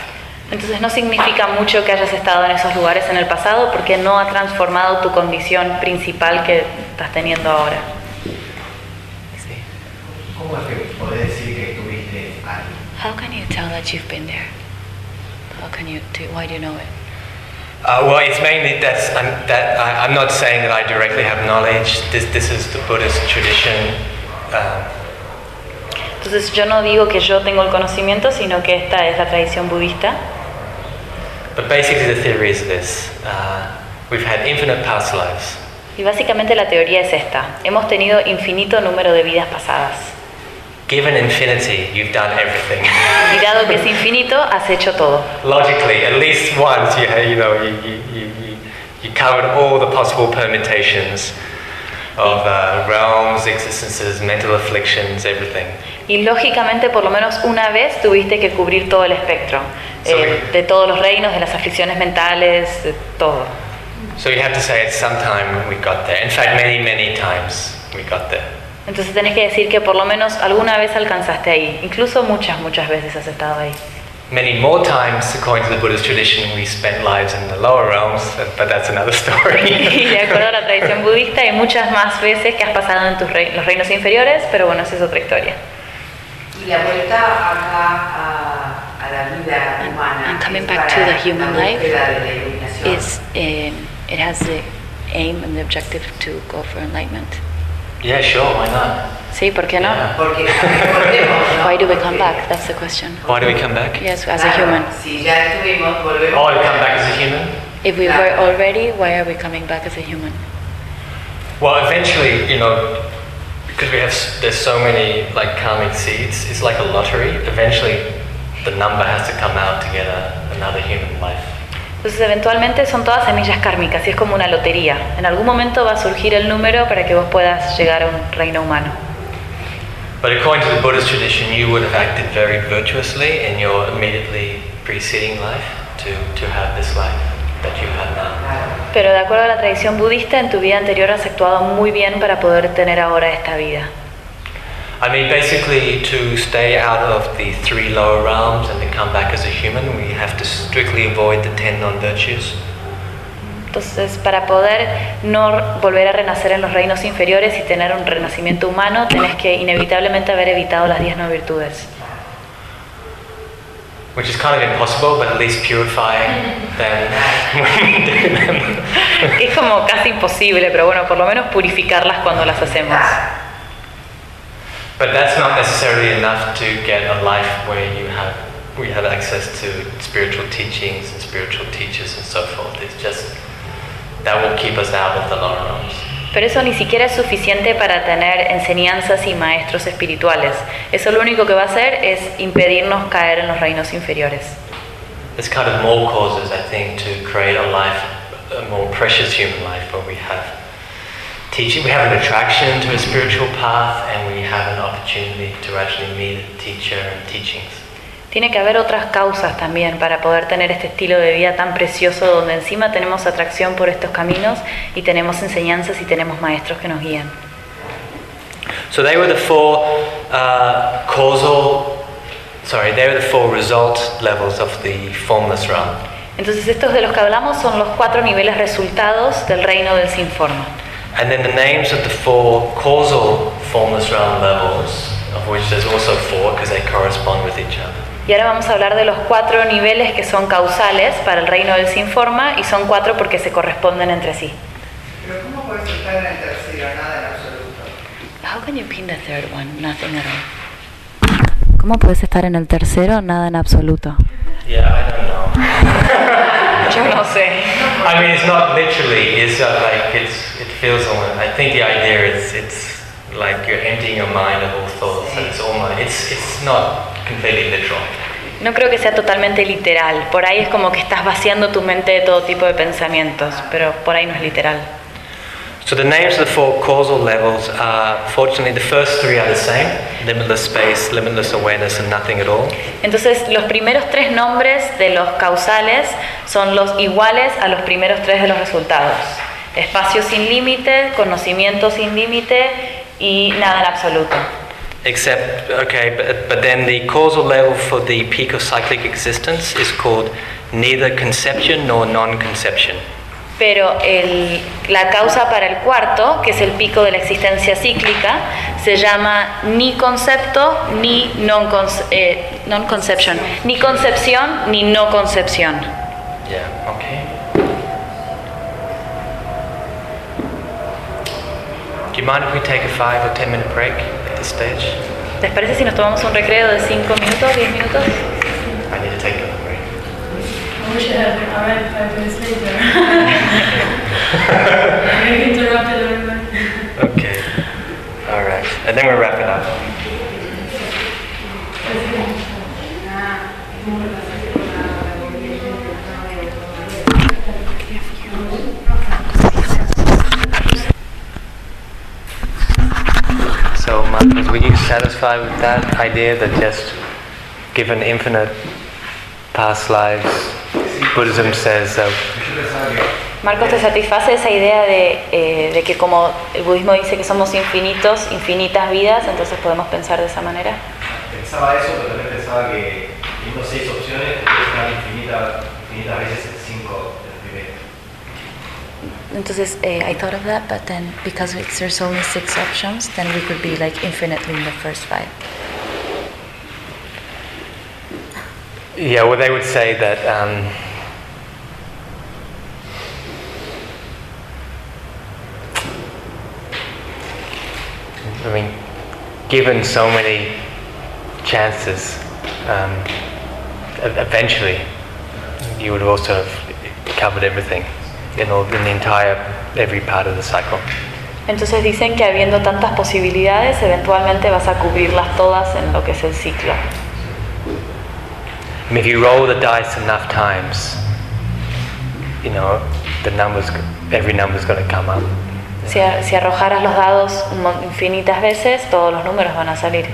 Entonces no significa mucho que hayas estado en esos lugares en el pasado porque no ha transformado tu condición principal que estás teniendo ahora. See? ¿Cómo es que podés decir que estuviste ahí? How can you tell that you've been there? How can you do, why do you know it? Uh, well, it's mainly that's I'm, that I, I'm not saying that I directly have knowledge. This this is the Buddhist tradition. Um, Entonces yo no digo que yo tengo el conocimiento, sino que esta es la tradición budista. but basically, the theory is this: uh, we've had infinite past lives. Y básicamente la teoría es esta. Hemos tenido infinito número de vidas pasadas. Given infinity, you've done everything. Y dado que es infinito, has hecho todo. Logically, at least once, you, you know, you, you, you, you, you covered all the possible permutations of uh, realms, existences, mental afflictions, everything. Y lógicamente por lo menos una vez tuviste que cubrir todo el espectro. eh, Sí. de todos los reinos, de las aflicciones mentales, de todo. So you have to say at some time we got there. In fact, many, many times we got there. Entonces tenés que decir que por lo menos alguna vez alcanzaste ahí. Incluso muchas, muchas veces has estado ahí. Many more times, according to the Buddhist tradition, we spent lives in the lower realms, but that's another story. Y de acuerdo a la tradición budista hay muchas más veces que has pasado en tus rei- los reinos inferiores, pero bueno, esa es otra historia. Y la vuelta acá a, a la vida And- humana and coming back to the human la life is um, it has the aim and the objective to go for enlightenment. Yeah, sure, why not? Sí, ¿por qué no? Yeah. Porque volvemos, ¿no? Why do we come back? That's the question. Why do we come back? Yes, as a human. Si ya estuvimos. Oh, to come back as a human? If we were already, why are we coming back as a human? Well, eventually, you know, because we have there's so many like karmic seeds, it's like a lottery. Eventually, the number has to come out to get a, another human life. Entonces eventualmente son todas semillas kármicas y es como una lotería. En algún momento va a surgir el número para que vos puedas llegar a un reino humano. But according to the Buddhist tradition, you would have acted very virtuously in your immediately preceding life to, to have this life that you have now. Claro. Pero de acuerdo a la tradición budista, en tu vida anterior has actuado muy bien para poder tener ahora esta vida. I mean, basically, to stay out of the three lower realms and to come back as a human, we have to strictly avoid the ten non-virtues. Entonces, para poder no volver a renacer en los reinos inferiores y tener un renacimiento humano, tenés que inevitablemente haber evitado las diez no virtudes. which is kind of impossible, but at least purifying them when we do them. Es como casi imposible, pero bueno, por lo menos purificarlas cuando las hacemos. But that's not necessarily enough to get a life where you have we have access to spiritual teachings and spiritual teachers and so forth. It's just that will keep us out of the lower realms. Pero eso ni siquiera es suficiente para tener enseñanzas y maestros espirituales. Eso lo único que va a hacer es impedirnos caer en los reinos inferiores. There's kind of more causes, I think, to create a life, a more precious human life, where we have teaching, we have an attraction to a spiritual path, and we have an opportunity to actually meet a teacher and teachings. Tiene que haber otras causas también para poder tener este estilo de vida tan precioso donde encima tenemos atracción por estos caminos y tenemos enseñanzas y tenemos maestros que nos guían. So they were the four uh, causal, sorry, they were the four result levels of the formless realm. Entonces estos de los que hablamos son los cuatro niveles resultados del reino del sin forma. And then the names of the four causal formless realm levels, of which there's also four because they correspond with each other. Y ahora vamos a hablar de los cuatro niveles que son causales para el reino del sin forma y son cuatro porque se corresponden entre sí. Pero ¿cómo puedes estar en el tercero? Nada en absoluto. How can you be in the third one? Nothing at all. ¿Cómo puedes estar en el tercero? Nada en absoluto. Yeah, I don't know. Yo no sé. I mean, it's not literally. It's uh, like it's. Feels almost. I think the idea is it's like you're emptying your mind of all thoughts, and it's almost. It's it's not completely literal. No creo que sea totalmente literal. Por ahí es como que estás vaciando tu mente de todo tipo de pensamientos, pero por ahí no es literal. So the names of the four causal levels are, fortunately, the first three are the same: limitless space, limitless awareness, and nothing at all. Entonces, los primeros tres nombres de los causales son los iguales a los primeros tres de los resultados. Espacio sin límite, conocimiento sin límite y nada en absoluto. Except, okay, but, but then the causal level for the peak of cyclic existence is called neither conception nor non-conception. Pero el- la causa para el cuarto, que es el pico de la existencia cíclica, se llama ni concepto ni non, eh, non-conception, ni concepción ni no concepción. Yeah, okay. Do you mind if we take a five or ten minute break at this stage? ¿Les parece si nos tomamos un recreo de 5 minutos, 10 minutos? I need to take a break. I wish I had arrived five minutes later. I interrupted everyone. Okay. All right. And then we're wrapping up. So, Marcus, were you satisfied with that idea that just given infinite past lives, Buddhism says that Marcos, ¿te satisface esa idea de, eh, de que como el budismo dice que somos infinitos, infinitas vidas, entonces podemos pensar de esa manera? pensaba eso, pero también pensaba que teniendo seis opciones, podías estar infinitas, Entonces, eh, I thought of that, but then because there's only six options, then we could be like infinitely in the first five. Yeah, well, they would say that um, I mean, given so many chances, um, eventually you would also have covered everything in, all, in the entire every part of the cycle. Entonces dicen que habiendo tantas posibilidades, eventualmente vas a cubrirlas todas en lo que es el ciclo. Mean, if you roll the dice enough times, you know, the numbers, every number's going to come up. Si, a- si arrojaras los dados infinitas veces, todos los números van a salir.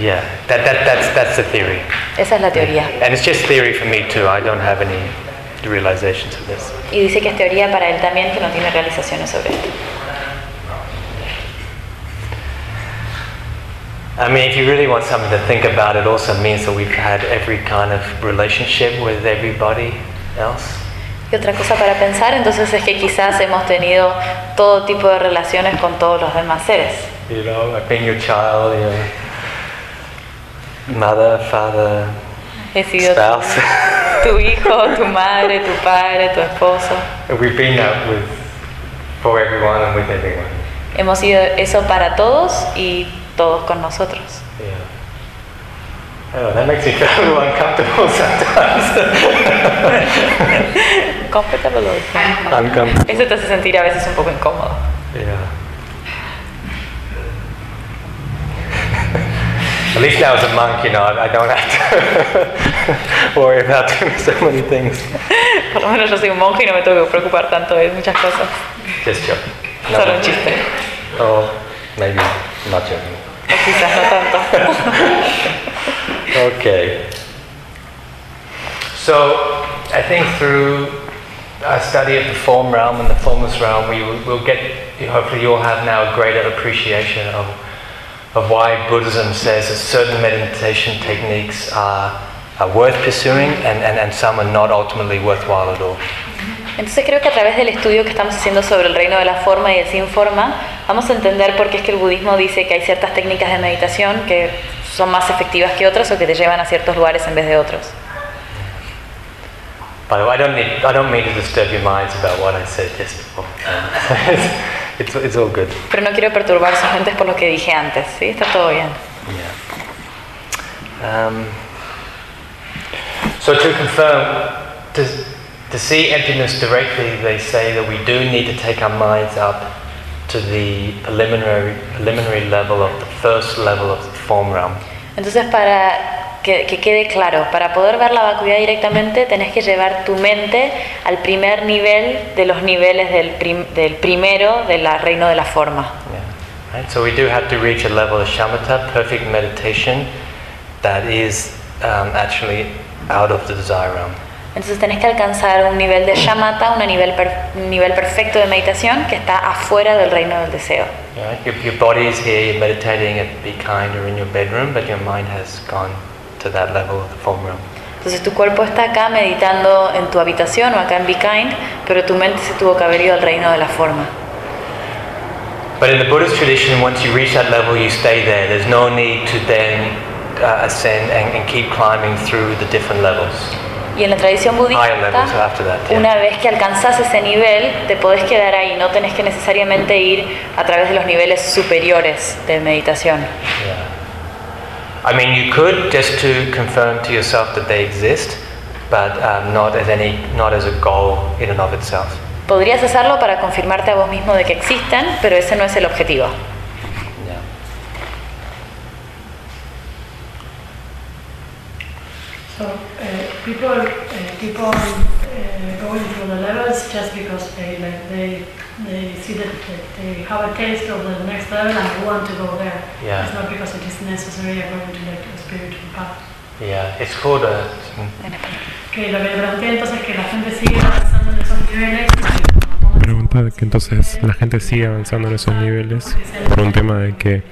Yeah, that, that, that's, that's the theory. Esa es la teoría. And it's just theory for me too. I don't have any realizations of this. Y dice que es teoría para él también, que no tiene realizaciones sobre esto. I mean, if you really want something to think about, it also means that we've had every kind of relationship with everybody else. Y otra cosa para pensar entonces es que quizás hemos tenido todo tipo de relaciones con todos los demás seres. You know, like being your child, your mother, father, He sido tu, spouse. Tu hijo, tu madre, tu padre, tu esposo. We've been that with for everyone and with everyone. Hemos sido eso para todos y todos con nosotros. Yeah. Oh, that makes me feel a little uncomfortable sometimes. Comfortable or uncomfortable? uncomfortable. Eso te hace sentir a veces un poco incómodo. Yeah. At least now as a monk, you know, I, I don't have to worry about doing so many things. Por lo menos yo soy un monje y no me tengo que preocupar tanto de muchas cosas. Just joking. No, Solo un chiste. Or maybe not joking. O quizás no tanto. Okay. So, I think through a study of the form realm and the formless realm, we will we'll get, hopefully you'll have now a greater appreciation of, of why Buddhism says that certain meditation techniques are, are worth pursuing and, and, and some are not ultimately worthwhile at all. Entonces creo que a través del estudio que estamos haciendo sobre el reino de la forma y el sin forma, vamos a entender por qué es que el budismo dice que hay ciertas técnicas de meditación que son más efectivas que otras o que te llevan a ciertos lugares en vez de otros. By the way, I don't, need, I don't mean to disturb your minds about what I said just before. it's, it's all good. Pero no quiero perturbar sus mentes por lo que dije antes, ¿sí? Está todo bien. Yeah. Um, so to confirm, to, to see emptiness directly, they say that we do need to take our minds up to the preliminary, preliminary level of the first level of the form realm. Entonces para que, que quede claro, para poder ver la vacuidad directamente tenés que llevar tu mente al primer nivel de los niveles del, prim- del primero del reino de la forma. Yeah. Right? So we do have to reach a level of shamatha, perfect meditation, that is um, actually out of the desire realm. Entonces tenés que alcanzar un nivel de shamatha, un nivel, per- un nivel perfecto de meditación que está afuera del reino del deseo. Right? Your, your body is here, you're meditating at Be Kind or in your bedroom, but your mind has gone to that level of the form realm. Entonces tu cuerpo está acá meditando en tu habitación o acá en Be Kind, pero tu mente se tuvo que haber ido al reino de la forma. But in the Buddhist tradition, once you reach that level, you stay there. There's no need to then uh, ascend and, and keep climbing through the different levels. Y en la tradición budista, after that. yeah. una vez que alcanzás ese nivel, te podés quedar ahí, no tenés que necesariamente ir a través de los niveles superiores de meditación. Yeah. I mean, you could just to confirm to yourself that they exist, but um, not as any, not as a goal in and of itself. Podrías hacerlo para confirmarte a vos mismo de que existen, pero ese no es el objetivo. Yeah. So uh, people uh, keep on uh, going through the levels just because they like, they they see that that they have a taste of the next level and they want to go there. Yeah. It's not because it is necessary according to like a spiritual path. Yeah, it's called a. Que lo que pregunté entonces es que la gente sigue avanzando en esos niveles. Pregunta que entonces la gente sigue avanzando en esos niveles por un tema de que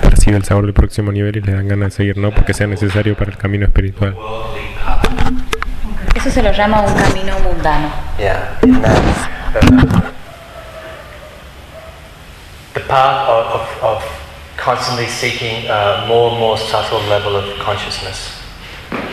percibe el sabor del próximo nivel y le dan ganas de seguir, no porque sea necesario para el camino espiritual. Eso se lo llama un camino mundano. Yeah, path of, of, of constantly seeking a more and more subtle level of consciousness.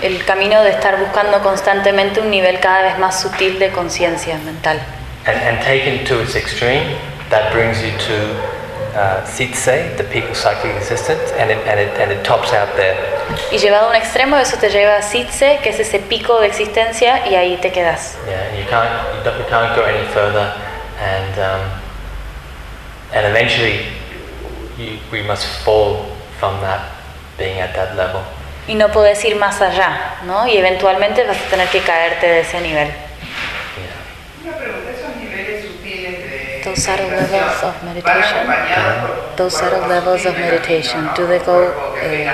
El camino de estar buscando constantemente un nivel cada vez más sutil de conciencia mental. And, and taken to its extreme, that brings you to uh, Sitse, the peak of psychic existence, and it, and, it, and it tops out there. Y llevado a un extremo, eso te lleva a Sitse, que es ese pico de existencia, y ahí te quedas. Yeah, and you can't, you, you can't go any further, and, um, and eventually you, we must fall from that, being at that level. Y no podés ir más allá, ¿no? Y eventualmente vas a tener que caerte de ese nivel. Yeah. Those subtle meditación, levels of ¿van meditation, those levels of meditation, ¿no? do they go, eh,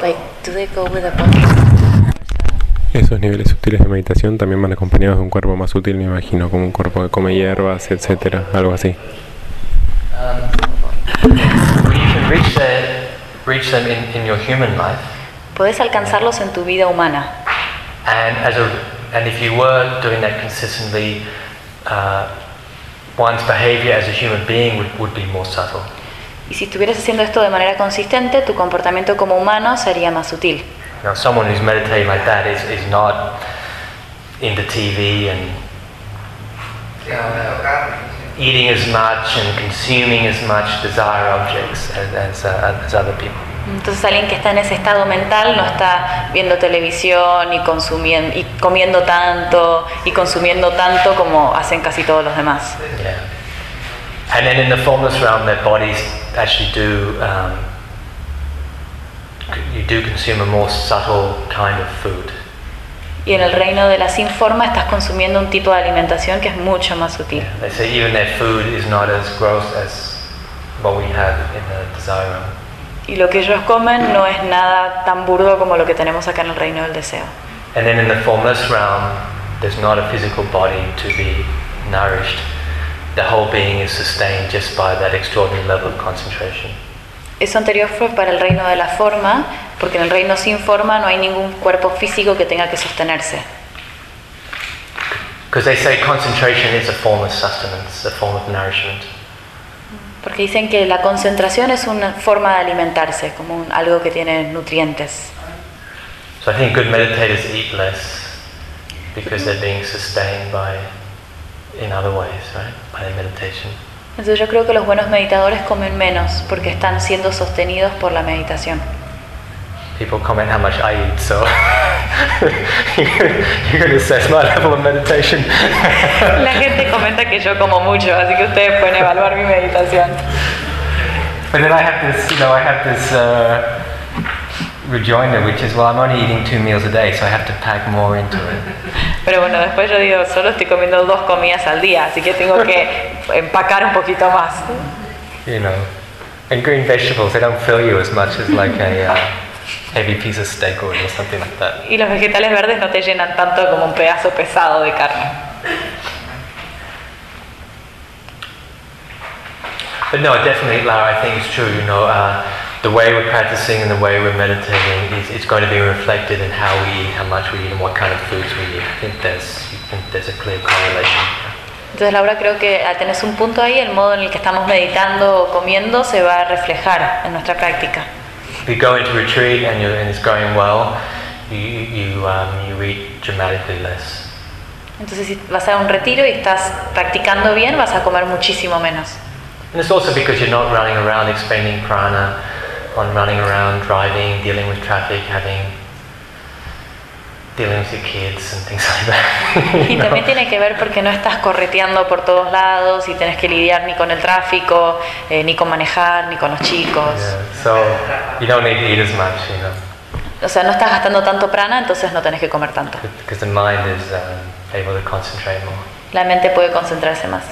like- do they go with a body? Esos niveles sutiles de meditación también van acompañados de un cuerpo más sutil, me imagino, como un cuerpo que come hierbas, etcétera, algo así. Well, you can reach, the, reach them in, in your human life, Podés alcanzarlos en tu vida humana. and as a, and if you were doing that consistently, uh, one's behavior as a human being would, would be more subtle. Y si estuvieras haciendo esto de manera consistente, tu comportamiento como humano sería más sutil. You know, someone who's meditating like that is, is not into TV and uh, eating as much and consuming as much desire objects as, as, uh, as other people. Entonces alguien que está en ese estado mental no está viendo televisión y consumiendo y comiendo tanto y consumiendo tanto como hacen casi todos los demás. Yeah. And then in the formless realm, their bodies actually do, um, you do consume a more subtle kind of food. Y en el reino de la sin forma estás consumiendo un tipo de alimentación que es mucho más sutil. They say even their food is not as gross as what we have in the desire realm. Y lo que ellos comen no es nada tan burdo como lo que tenemos acá en el reino del deseo. And then in the formless realm, there's not a physical body to be nourished. The whole being is sustained just by that extraordinary level of concentration. Eso anterior fue para el reino de la forma, porque en el reino sin forma no hay ningún cuerpo físico que tenga que sostenerse. Because they say concentration is a form of sustenance, a form of nourishment. Porque dicen que la concentración es una forma de alimentarse, como un- algo que tiene nutrientes. So I think good meditators eat less because they're being sustained by, in other ways, right? By their meditation. Entonces yo creo que los buenos meditadores comen menos porque están siendo sostenidos por la meditación. People comment how much I eat, so you can assess my level of meditation. La gente comenta que yo como mucho, así que ustedes pueden evaluar mi meditación. But then I have this, you know, I have this uh, rejoinder, which is, well, I'm only eating two meals a day, so I have to pack more into it. Pero bueno, después yo digo, solo estoy comiendo dos comidas al día, así que tengo que empacar un poquito más. You know, and green vegetables, they don't fill you as much as like a uh, heavy piece of steak or something like that. Y los vegetales verdes no te llenan tanto como un pedazo pesado de carne. But no, definitely, Lara, I think it's true. You know, uh, the way we're practicing and the way we're meditating is it's going to be reflected in how we eat, how much we eat, and what kind of foods we eat. I think there's, I think there's a clear correlation. Entonces Laura, creo que tenés un punto ahí, el modo en el que estamos meditando o comiendo se va a reflejar en nuestra práctica. If you go into retreat and, you're, and it's going well, you, you, um, you eat dramatically less. Entonces si vas a un retiro y estás practicando bien, vas a comer muchísimo menos. And it's also because you're not running around expending prana on running around, driving, dealing with traffic, having dealing with your kids and things like that. Y también tiene que ver porque no estás correteando por todos lados y tenés que lidiar ni con el tráfico, eh, ni con manejar, ni con los chicos. Yeah, so you don't need to eat as much, you know, O sea, no estás gastando tanto prana, entonces no tenés que comer tanto. because the mind is um, able to concentrate more. La mente puede concentrarse más.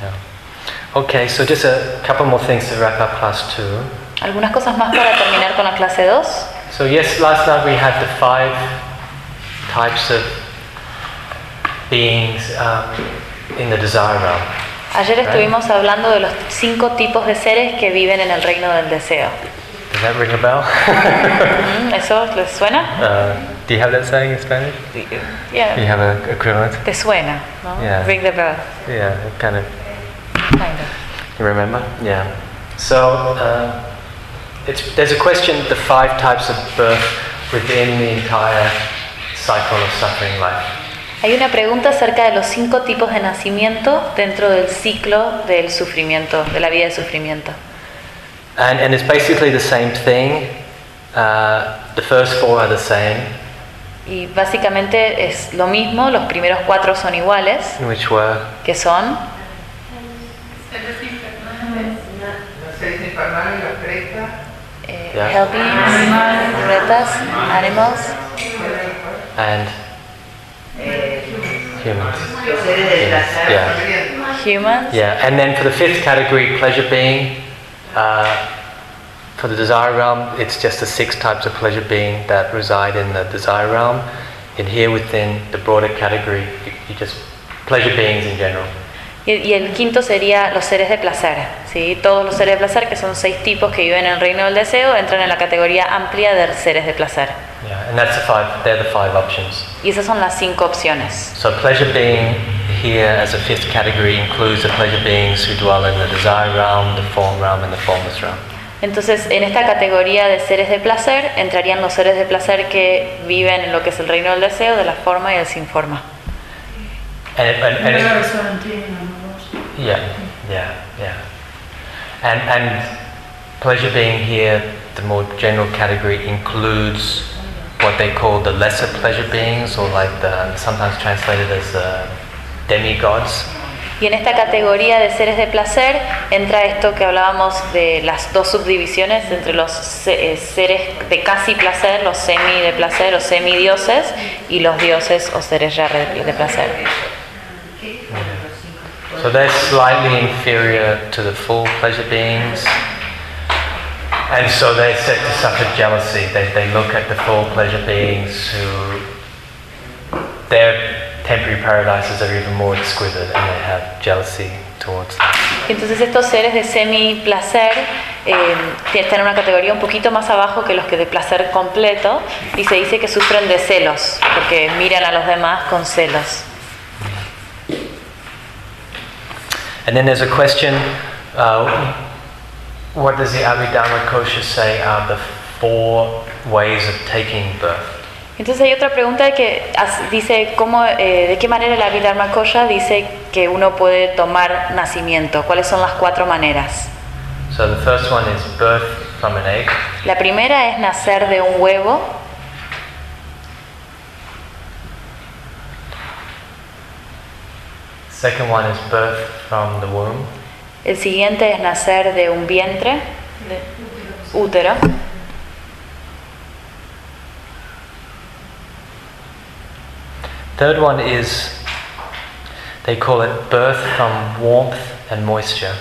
Yeah. Okay, so just a couple more things to wrap up class two. Algunas cosas más para terminar con la clase 2. So yes, last night we had the five types of beings um, in the desire realm. Ayer estuvimos hablando de los cinco tipos de seres que viven en el reino del deseo. Does that ring a bell? Mm, ¿Eso les suena? uh, do you have that saying in Spanish? Yeah. You have a equivalent? Te suena, ¿no? Yeah. Ring the bell. Yeah, kind of. Kind of. You remember? Yeah. So uh, it's, there's a question: the five types of birth within the entire cycle of suffering life. Hay una pregunta acerca de los cinco tipos de nacimiento dentro del ciclo del sufrimiento, de la vida de sufrimiento. And, and it's basically the same thing. Uh, the first four are the same, Y básicamente es lo mismo, los primeros cuatro son iguales, which were que son infernales, Yeah. hell beings, retas, animals, and humans. los seres de placer, Yeah. humans, Yeah, and then for the fifth category, pleasure being, uh, for the desire realm, it's just the six types of pleasure being that reside in the desire realm. And here within the broader category, you, you just pleasure beings in general. Y, y el quinto sería los seres de placer. ¿sí? Todos los seres de placer, que son seis tipos que viven en el reino del deseo, entran en la categoría amplia de seres de placer. Yeah, and that's the five. They're the five options. Y esas son las cinco opciones. So pleasure being here as a fifth category includes the pleasure beings who dwell in the desire realm, the form realm, and the formless realm. Entonces, en esta categoría de seres de placer entrarían los seres de placer que viven en lo que es el reino del deseo, de la forma y el sin forma. And, and, and it- Mirror 17 and those. Yeah, yeah, yeah. And, and pleasure being here, the more general category includes what they call the lesser pleasure beings, or like the sometimes translated as uh, demigods. Y en esta categoría de seres de placer entra esto que hablábamos de las dos subdivisiones entre los eh, seres de casi placer, los semi de placer o semidioses, y los dioses o seres ya de placer. So they're slightly inferior to the full pleasure beings. And so they're said to suffer jealousy. They, they look at the full pleasure beings who their temporary paradises are even more exquisite and they have jealousy towards them. Entonces estos seres de semi placer eh, están en una categoría un poquito más abajo que los que de placer completo y se dice que sufren de celos porque miran a los demás con celos. And then there's a question uh, what does the Kosha say are the four ways of taking birth? Entonces hay otra pregunta que dice cómo, eh, de qué manera la Abhidharma Koya dice que uno puede tomar nacimiento, cuáles son las cuatro maneras. So the first one is birth from an egg. La primera es nacer de un huevo, Second one is birth from the womb. el siguiente es nacer de un vientre, de útero, Third one is, they call it birth from warmth and moisture.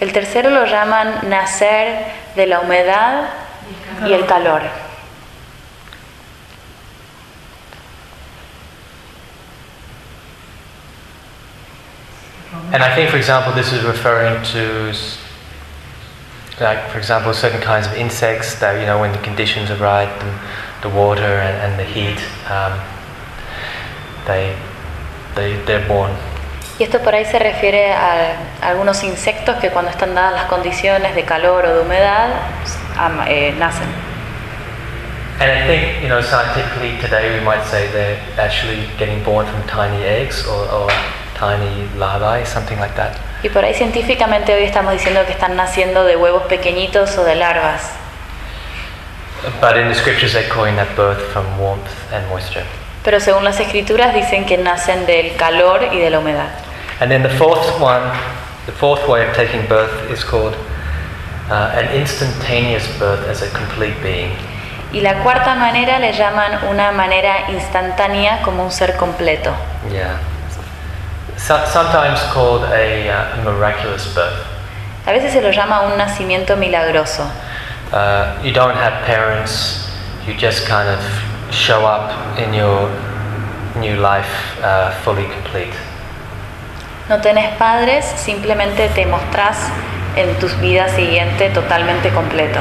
el tercero lo llaman nacer de la humedad y el calor. And I think, for example, this is referring to, like, for example, certain kinds of insects that, you know, when the conditions are right, the, the water and, and the heat, um, they, they, they're born. Y esto por ahí se refiere a, algunos insectos que cuando están dadas las condiciones de calor o de humedad, am- eh, nacen. And I think, you know, scientifically today we might say they're actually getting born from tiny eggs or, or tiny larvae, something like that. Y por ahí científicamente hoy estamos diciendo que están naciendo de huevos pequeñitos o de larvas. But in the scriptures they're calling that birth from warmth and moisture. Pero según las escrituras dicen que nacen del calor y de la humedad. And then the fourth one, the fourth way of taking birth is called uh, an instantaneous birth as a complete being. Y la cuarta manera le llaman una manera instantánea como un ser completo. Yeah. So, sometimes called a uh, miraculous birth. A veces se lo llama un nacimiento milagroso. Uh, you don't have parents, you just kind of show up in your new life uh, fully complete. No tenés padres, simplemente te mostrás en tus vidas siguiente totalmente completo.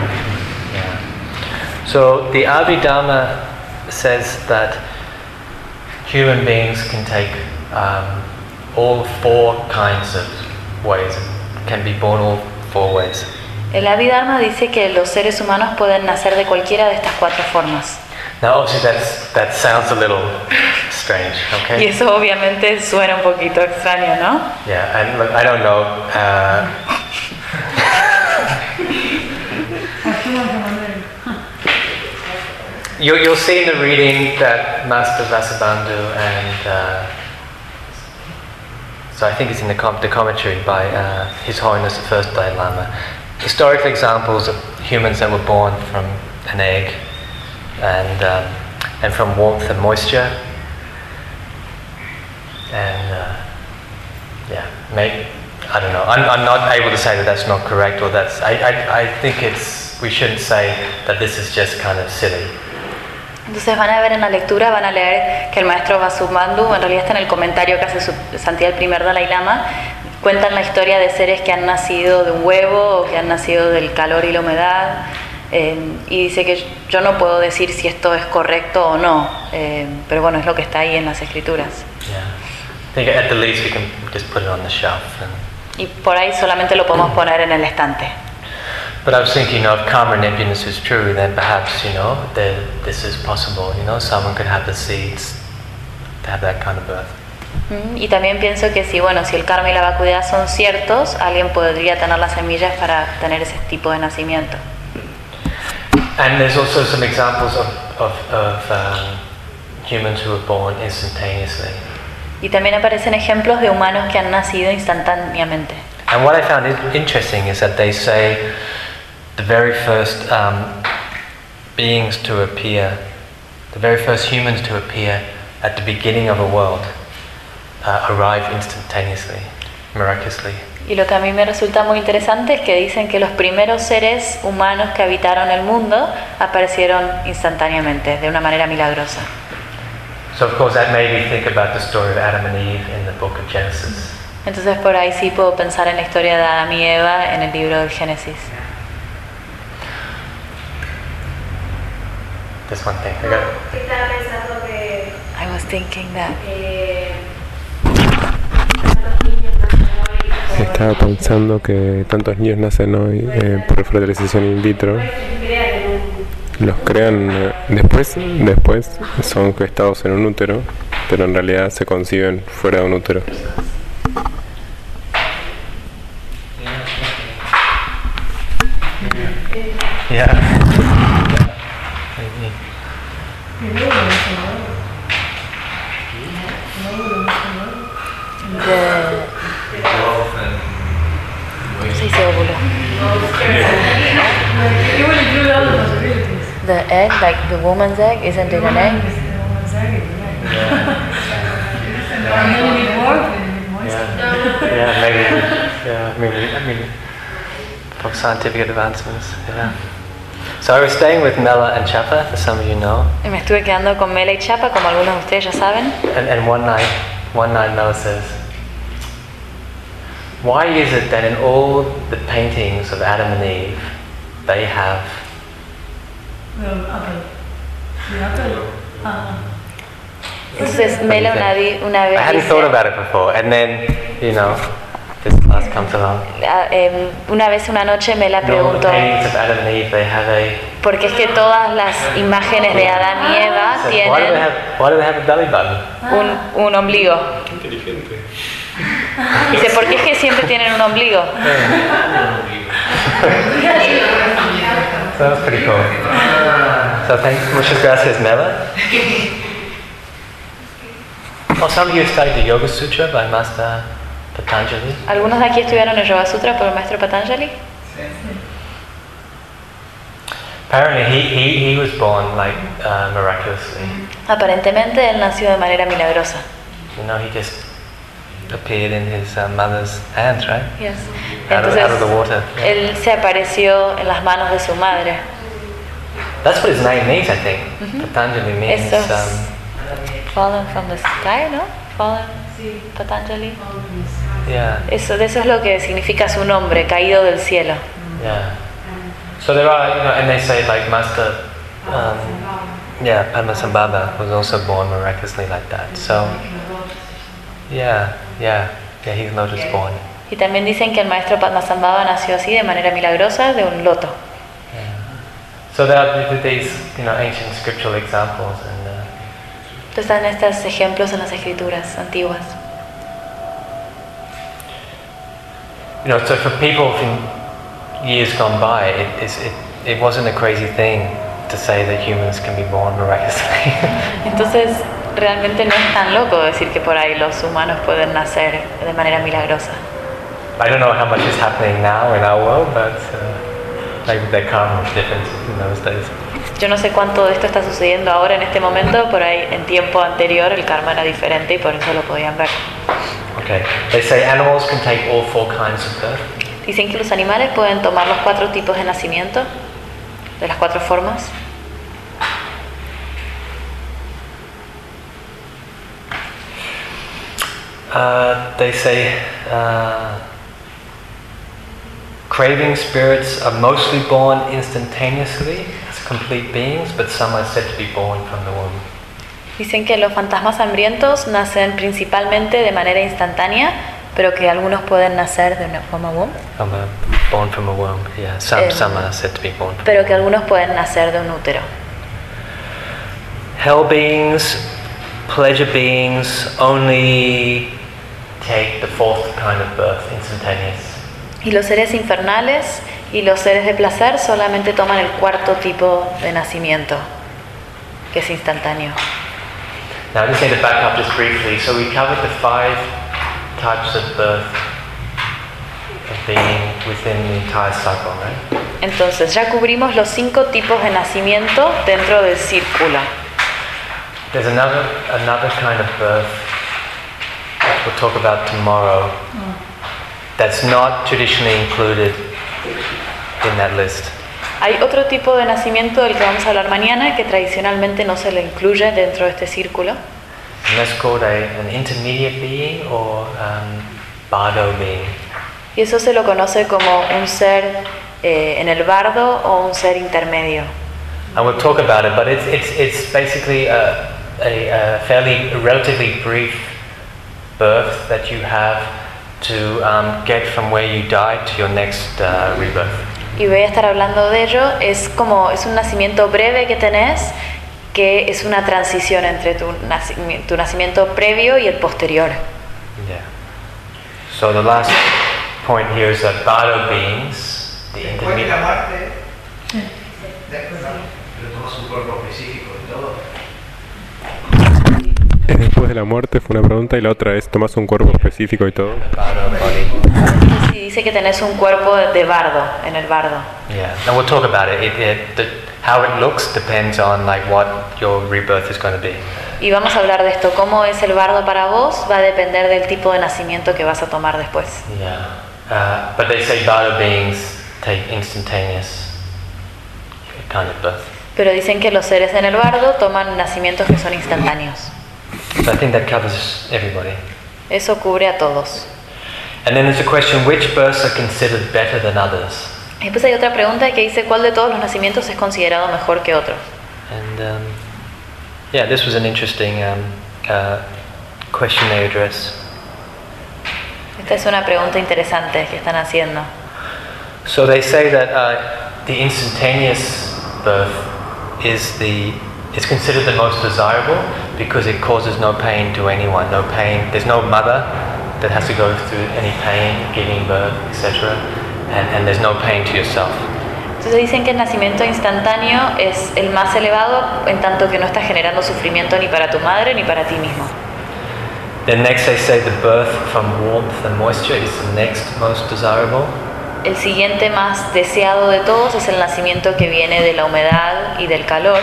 Yeah. So the Abhidharma says that human beings can take um, all four kinds of ways, can be born all four ways. El Abhidharma dice que los seres humanos pueden nacer de cualquiera de estas cuatro formas. Now, obviously, that's, that sounds a little strange, okay? Y eso obviamente suena un poquito extraño, ¿no? Yeah, and look, I don't know. Uh, you, you'll see in the reading that Master Vasubandhu and uh, so I think it's in the, com- the commentary by uh, His Holiness the First Dalai Lama. Historical examples of humans that were born from an egg and um, and from warmth and moisture. And uh, yeah, maybe I don't know. I'm, I'm not able to say that that's not correct or that's. I, I, I think it's. We shouldn't say that this is just kind of silly. Entonces van a ver en la lectura, van a leer que el maestro Vasubandhu, en realidad está en el comentario que hace su santidad el primer Dalai Lama, cuentan la historia de seres que han nacido de un huevo o que han nacido del calor y la humedad. eh, y dice que yo no puedo decir si esto es correcto o no, eh, pero bueno, es lo que está ahí en las escrituras. Y por ahí solamente lo podemos poner en el estante. But I was thinking of karma and emptiness is true, then perhaps, you know, that this is possible, you know, someone could have the seeds to have that kind of birth. Mm, Y también pienso que si, bueno, si el karma y la vacuidad son ciertos, alguien podría tener las semillas para tener ese tipo de nacimiento. And there's also some examples of, of, of um, humans who were born instantaneously. Y también aparecen ejemplos de humanos que han nacido instantáneamente. And what I found it interesting is that they say the very first um, beings to appear, the very first humans to appear at the beginning of a world uh, arrive instantaneously, miraculously. Y lo que a mí me resulta muy interesante es que dicen que los primeros seres humanos que habitaron el mundo aparecieron instantáneamente, de una manera milagrosa. So of course that made me think about the story of Adam and Eve in the book of Genesis. Entonces por ahí sí puedo pensar en la historia de Adán y Eva en el libro del Génesis. This one thing. I got Estaba pensando que I was thinking that tantos niños nacen hoy por- Estaba pensando que tantos niños nacen hoy eh, por fertilización in vitro. Los crean eh, después, después son gestados en un útero, pero en realidad se conciben fuera de un útero. Yeah. The ¿Cómo se dice óvulo? You will include all the possibilities. The egg, like the woman's egg, isn't it an egg? Woman's egg, yeah. And then you need more, then you need moist. Yeah. yeah, maybe. Yeah, I mean, I mean, for scientific advancements. Yeah. So I was staying with Mela and Chapa, as some of you know, Y me estuve quedando con Mela y Chapa, como algunos de ustedes ya saben. and, and one night, one night Mela says, "Why is it that in all the paintings of Adam and Eve, they have The apple. The apple. Entonces Mela una, una I hadn't thought about it before, and then, you know, this class comes along. Una vez una noche all the preguntó, paintings of Adam and Eve, they have a. ¿por qué es que todas las imágenes de Adán y Eva So why do they tienen have? Why do they have a belly button? un, un ombligo? Inteligente. Dice, ¿por qué es que siempre tienen un ombligo? So that's pretty cool. So thank muchas gracias, Mela. Oh, some of you studied the Yoga Sutra by Master Patanjali. ¿Algunos de aquí estudiaron el Yoga Sutra por el maestro Patanjali? Apparently, he, he, he was born like uh, miraculously. Aparentemente él nació de manera milagrosa. You know, he just appeared in his uh, mother's hands, right? Yes. Out of, out of the water. él se apareció en las manos de su madre. That's what his name means, I think. Patanjali means. Eso es Um, fallen from the sky, ¿no? Fallen Patanjali. Yeah, Eso, de eso es lo que significa su nombre, caído del cielo. yeah. So there are, you know, and they say like Master, um, yeah, Padmasambhava was also born miraculously like that. So, yeah, yeah, yeah, he's lotus born. Y también dicen que el maestro Padmasambhava nació así de manera milagrosa de un loto. So there are th- these, you know, ancient scriptural examples, and uh, Entonces están estos ejemplos en las escrituras antiguas. You know, so for people from years gone by, it, it, it wasn't a crazy thing to say that humans can be born miraculously. Entonces realmente no es tan loco decir que por ahí los humanos pueden nacer de manera milagrosa. I don't know how much is happening now in our world, but uh, maybe their karma was different in those days. Yo no sé cuánto de esto está sucediendo ahora en este momento, por ahí en tiempo anterior el karma era diferente y por eso lo podían ver. Okay. They say animals can take all four kinds of birth. Dicen que los animales pueden tomar los cuatro tipos de nacimiento, de las cuatro formas. Uh, they say uh, craving spirits are mostly born instantaneously as complete beings, but some are said to be born from the womb. Dicen que los fantasmas hambrientos nacen principalmente de manera instantánea, pero que algunos pueden nacer de una forma womb. Born from a womb. Yeah, some Em, some are said to be born. From pero que algunos pueden nacer de un útero. Hell beings, pleasure beings only take the fourth kind of birth, instantaneous. Y los seres infernales y los seres de placer solamente toman el cuarto tipo de nacimiento, que es instantáneo. Now I just need to back up just briefly. So we covered the five types of birth of being within the entire cycle, right? Entonces ya cubrimos los cinco tipos de nacimiento dentro del círculo. There's another another kind of birth that we'll talk about tomorrow mm. that's not traditionally included in that list. Hay otro tipo de nacimiento del que vamos a hablar mañana que tradicionalmente no se le incluye dentro de este círculo a, um, y eso se lo conoce como un ser eh, en el bardo o un ser intermedio. And we'll talk about it, but it's, it's, it's basically a, a, a fairly relatively brief birth that you have to um, get from where you died to your next uh, rebirth. Y voy a estar hablando de ello. Es como es un nacimiento breve que tenés, que es una transición entre tu, naci- tu nacimiento previo y el posterior. Yeah. So the last point here is that bardo beings, the Después de la intermediate. muerte, después, ¿no? pero tomas un cuerpo específico y todo. ¿Es después de la muerte? Fue una pregunta. Y la otra es, ¿tomas un cuerpo específico y todo? Sí, dice que tenés un cuerpo de bardo, en el bardo. Yeah, and we'll talk about it. it, it the, how it looks depends on like what your rebirth is going to be. Y vamos a hablar de esto. ¿Cómo es el bardo para vos? Va a depender del tipo de nacimiento que vas a tomar después. Yeah, uh, but they say bardo beings take instantaneous kind of birth. Pero dicen que los seres en el bardo toman nacimientos que son instantáneos. So I think that covers everybody. Eso cubre a todos. And then there's a question: which births are considered better than others? Y Después hay otra pregunta que dice cuál de todos los nacimientos es considerado mejor que otro. And um, yeah, this was an interesting um, uh, question they address. Esta es una pregunta interesante que están haciendo. So they say that uh, the instantaneous birth is the is considered the most desirable because it causes no pain to anyone. No pain. There's no mother that has to go through any pain giving birth, etc. And, and there's no pain to yourself. Entonces dicen que el nacimiento instantáneo es el más elevado en tanto que no está generando sufrimiento ni para tu madre ni para ti mismo. Then next they say the birth from warmth and moisture is the next most desirable. El siguiente más deseado de todos es el nacimiento que viene de la humedad y del calor,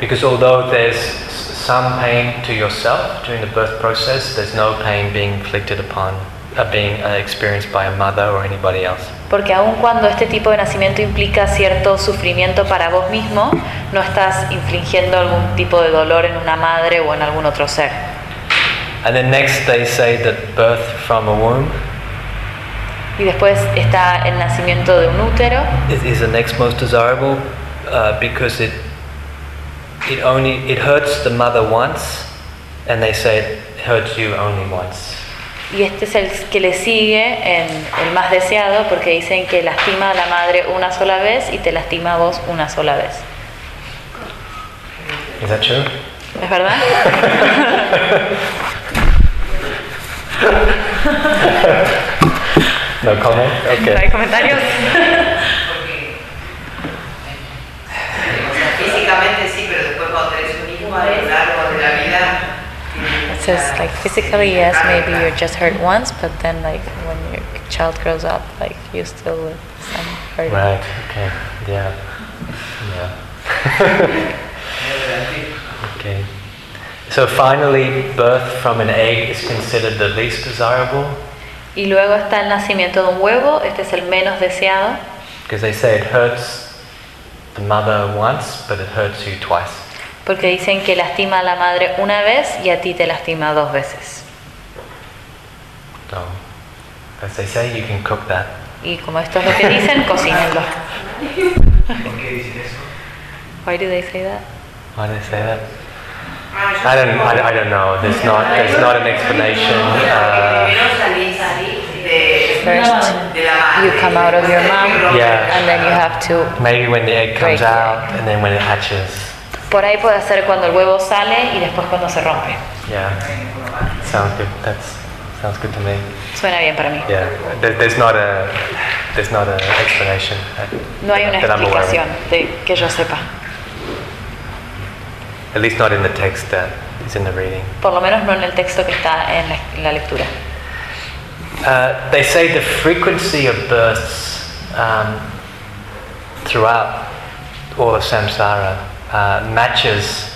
Because although there's some pain to yourself during the birth process, there's no pain being inflicted upon, uh, being uh, experienced by a mother or anybody else. porque aun cuando este tipo de nacimiento implica cierto sufrimiento para vos mismo, no estás infligiendo algún tipo de dolor en una madre o en algún otro ser. And then next they say that birth from a womb Y después está el nacimiento de un útero, is, the next most desirable uh, because it it only it hurts the mother once, and they say it hurts you only once. y este es el que le sigue en el más deseado porque dicen que lastima a la madre una sola vez y te lastima a vos una sola vez. Is that true? ¿Es verdad? No comment. ¿No hay comentarios? It says like physically yes, maybe you're just hurt once, but then like when your child grows up, like you still with some hurting. Right. Okay. Yeah. Yeah. okay. So finally, birth from an egg is considered the least desirable Y luego está el nacimiento de un huevo, este es el menos deseado, because they say it hurts the mother once, but it hurts you twice. Porque dicen que lastima a la madre una vez y a ti te lastima dos veces. So, as they say, you can cook that. Y como esto es lo que dicen, cocínenlo. ¿Por qué dicen eso? Why do they say that? Why do they say that? I don't. I, I don't know. There's not. There's not an explanation. Uh, First, you come out of your mom, Yeah. and then you have to. Maybe when the egg comes out and then when it hatches. Por ahí puede ser cuando el huevo sale y después cuando se rompe. Yeah. Sounds good. That's sounds good to me. Suena bien para mí. Yeah. There, there's not a there's not an explanation. No hay una explicación de que yo sepa. At least not in the text that is in the reading. Por lo menos no en el texto que está en la, en la lectura. Uh, they say the frequency of births um, throughout all of samsara uh, matches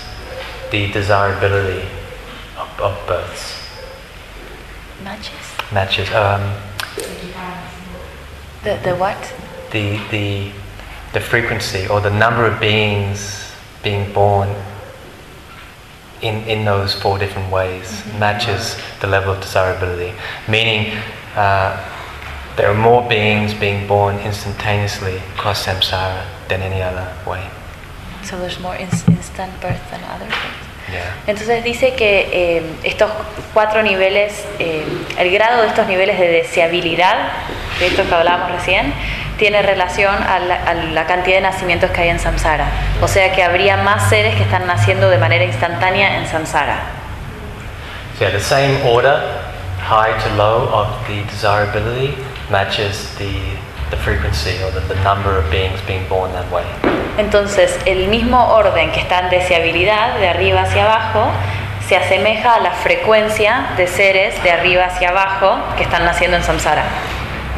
the desirability of, of births. Matches. Matches um, The, the what? the, the, the frequency or the number of beings being born in, in those four different ways matches the level of desirability. Meaning, uh, there are more beings being born instantaneously across samsara than any other way. So there's more ins- instant birth than other things. Yeah. Entonces dice que eh, estos cuatro niveles, eh, el grado de estos niveles de deseabilidad, de estos que hablábamos recién, tiene relación a la, a la cantidad de nacimientos que hay en samsara. O sea que habría más seres que están naciendo de manera instantánea en samsara. So, yeah, the same order, high to low, of the desirability matches the, the frequency or the, the number of beings being born that way. Entonces, el mismo orden que está en deseabilidad, de arriba hacia abajo, se asemeja a la frecuencia de seres de arriba hacia abajo que están naciendo en samsara.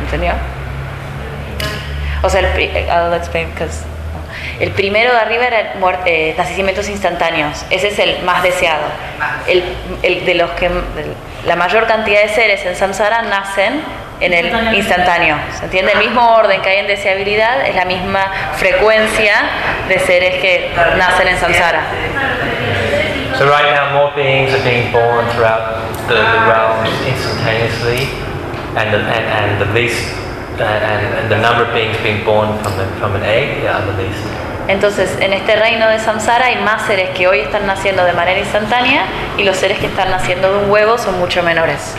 ¿Entendió? O sea, el, pri- el primero de arriba era eh, nacimientos instantáneos. Ese es el más deseado. El, el de los que la mayor cantidad de seres en samsara nacen en el instantáneo. ¿Se entiende? El mismo orden que hay en deseabilidad es la misma frecuencia de seres que nacen en samsara. So right now, more beings are being born throughout the, the realms instantaneously, and the, and, and the least, uh, and, and the number of beings being born from, the, from an egg are the least. Entonces, en este reino de samsara hay más seres que hoy están naciendo de manera instantánea y los seres que están naciendo de un huevo son mucho menores.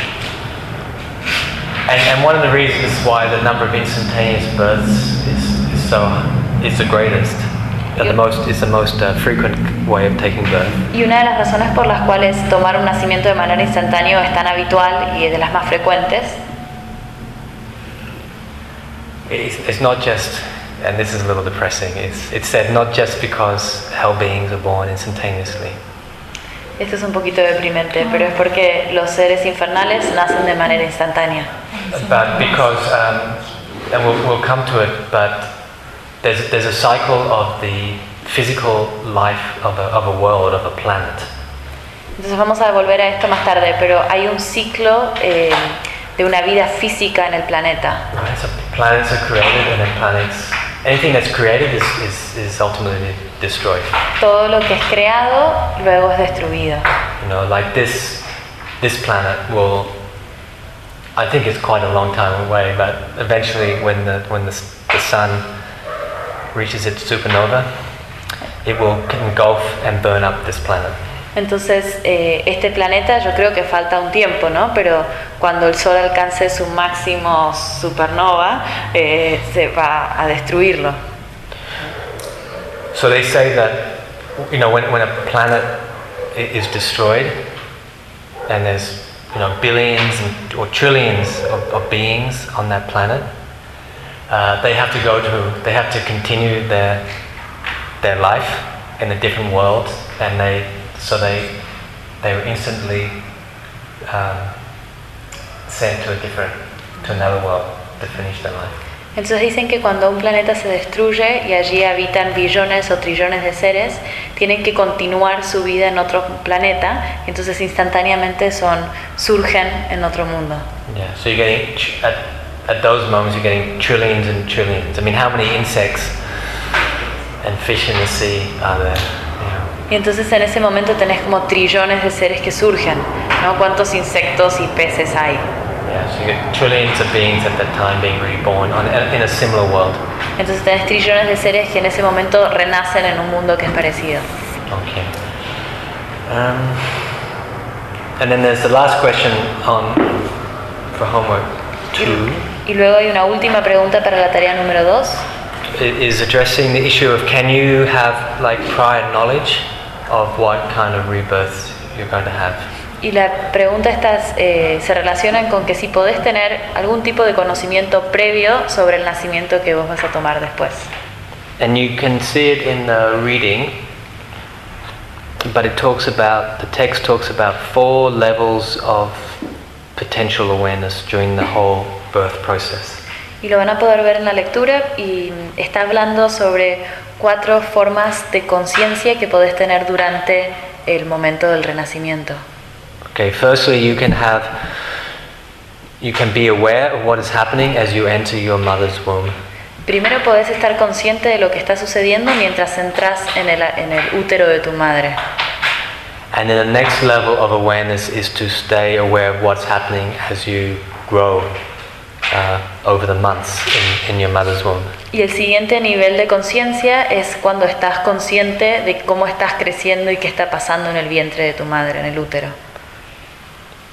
And, and one of the reasons why the number of instantaneous births is, is so is the greatest, the most is the most uh, frequent way of taking birth. Y una de las razones por las cuales tomar un nacimiento de manera instantánea es tan habitual y es de las más frecuentes It's, it's not just, and this is a little depressing. It's it's said not just because hell beings are born instantaneously. Esto es un poquito deprimente, pero es porque los seres infernales nacen de manera instantánea. But because, um, and we'll, we'll come to it, but there's, there's a cycle of the physical life of a, of a world, of a planet. Entonces vamos a volver a esto más tarde, pero hay un ciclo eh, de una vida física en el planeta. Right? So planets are created, and then planets, anything that's created is, is, is ultimately destroyed. Todo lo que es creado luego es destruido. You know, like this, this planet will. I think it's quite a long time away, but eventually, when the when the, the sun reaches its supernova, it will engulf and burn up this planet. Entonces, eh, este planeta yo creo que falta un tiempo, ¿no? Pero cuando el Sol alcance su máximo supernova, eh, se va a destruirlo. So they say that, you know, when, when a planet is destroyed, and there's, you know, billions or trillions of, of beings on that planet, uh, they have to go to, they have to continue their, their life in a different world, and they, so they, they were instantly um, sent to a different, to another world to finish their life. Entonces dicen que cuando un planeta se destruye y allí habitan billones o trillones de seres, tienen que continuar su vida en otro planeta, entonces instantáneamente son surgen en otro mundo. Yeah, so you're getting at, at those moments you're getting trillions and trillions. I mean, how many insects and fish in the sea are there? You know? Y entonces en ese momento tenés como trillones de seres que surgen, ¿no? ¿Cuántos insectos y peces hay? Yeah, so you get trillions of beings at that time being reborn on, in a similar world. Entonces tenés trillones de seres que en ese momento renacen en un mundo que es parecido. Okay. Um, and then there's the last question on for homework two Y luego hay una última pregunta para la tarea número dos. i- is addressing the issue of can you have like prior knowledge of what kind of rebirth you're going to have? Y la pregunta estas eh, se relacionan con que si podés tener algún tipo de conocimiento previo sobre el nacimiento que vos vas a tomar después. And you can see it in the reading, but it talks about, the text talks about four levels of potential awareness during the whole birth process. Y lo van a poder ver en la lectura y está hablando sobre cuatro formas de conciencia que podés tener durante el momento del renacimiento. Okay, firstly, you can have, you can be aware of what is happening as you enter your mother's womb. Primero podés estar consciente de lo que está sucediendo mientras entras en el, en el útero de tu madre. And then the next level of awareness is to stay aware of what's happening as you grow uh, over the months in, in your mother's womb. Y el siguiente nivel de conciencia es cuando estás consciente de cómo estás creciendo y qué está pasando en el vientre de tu madre, en el útero.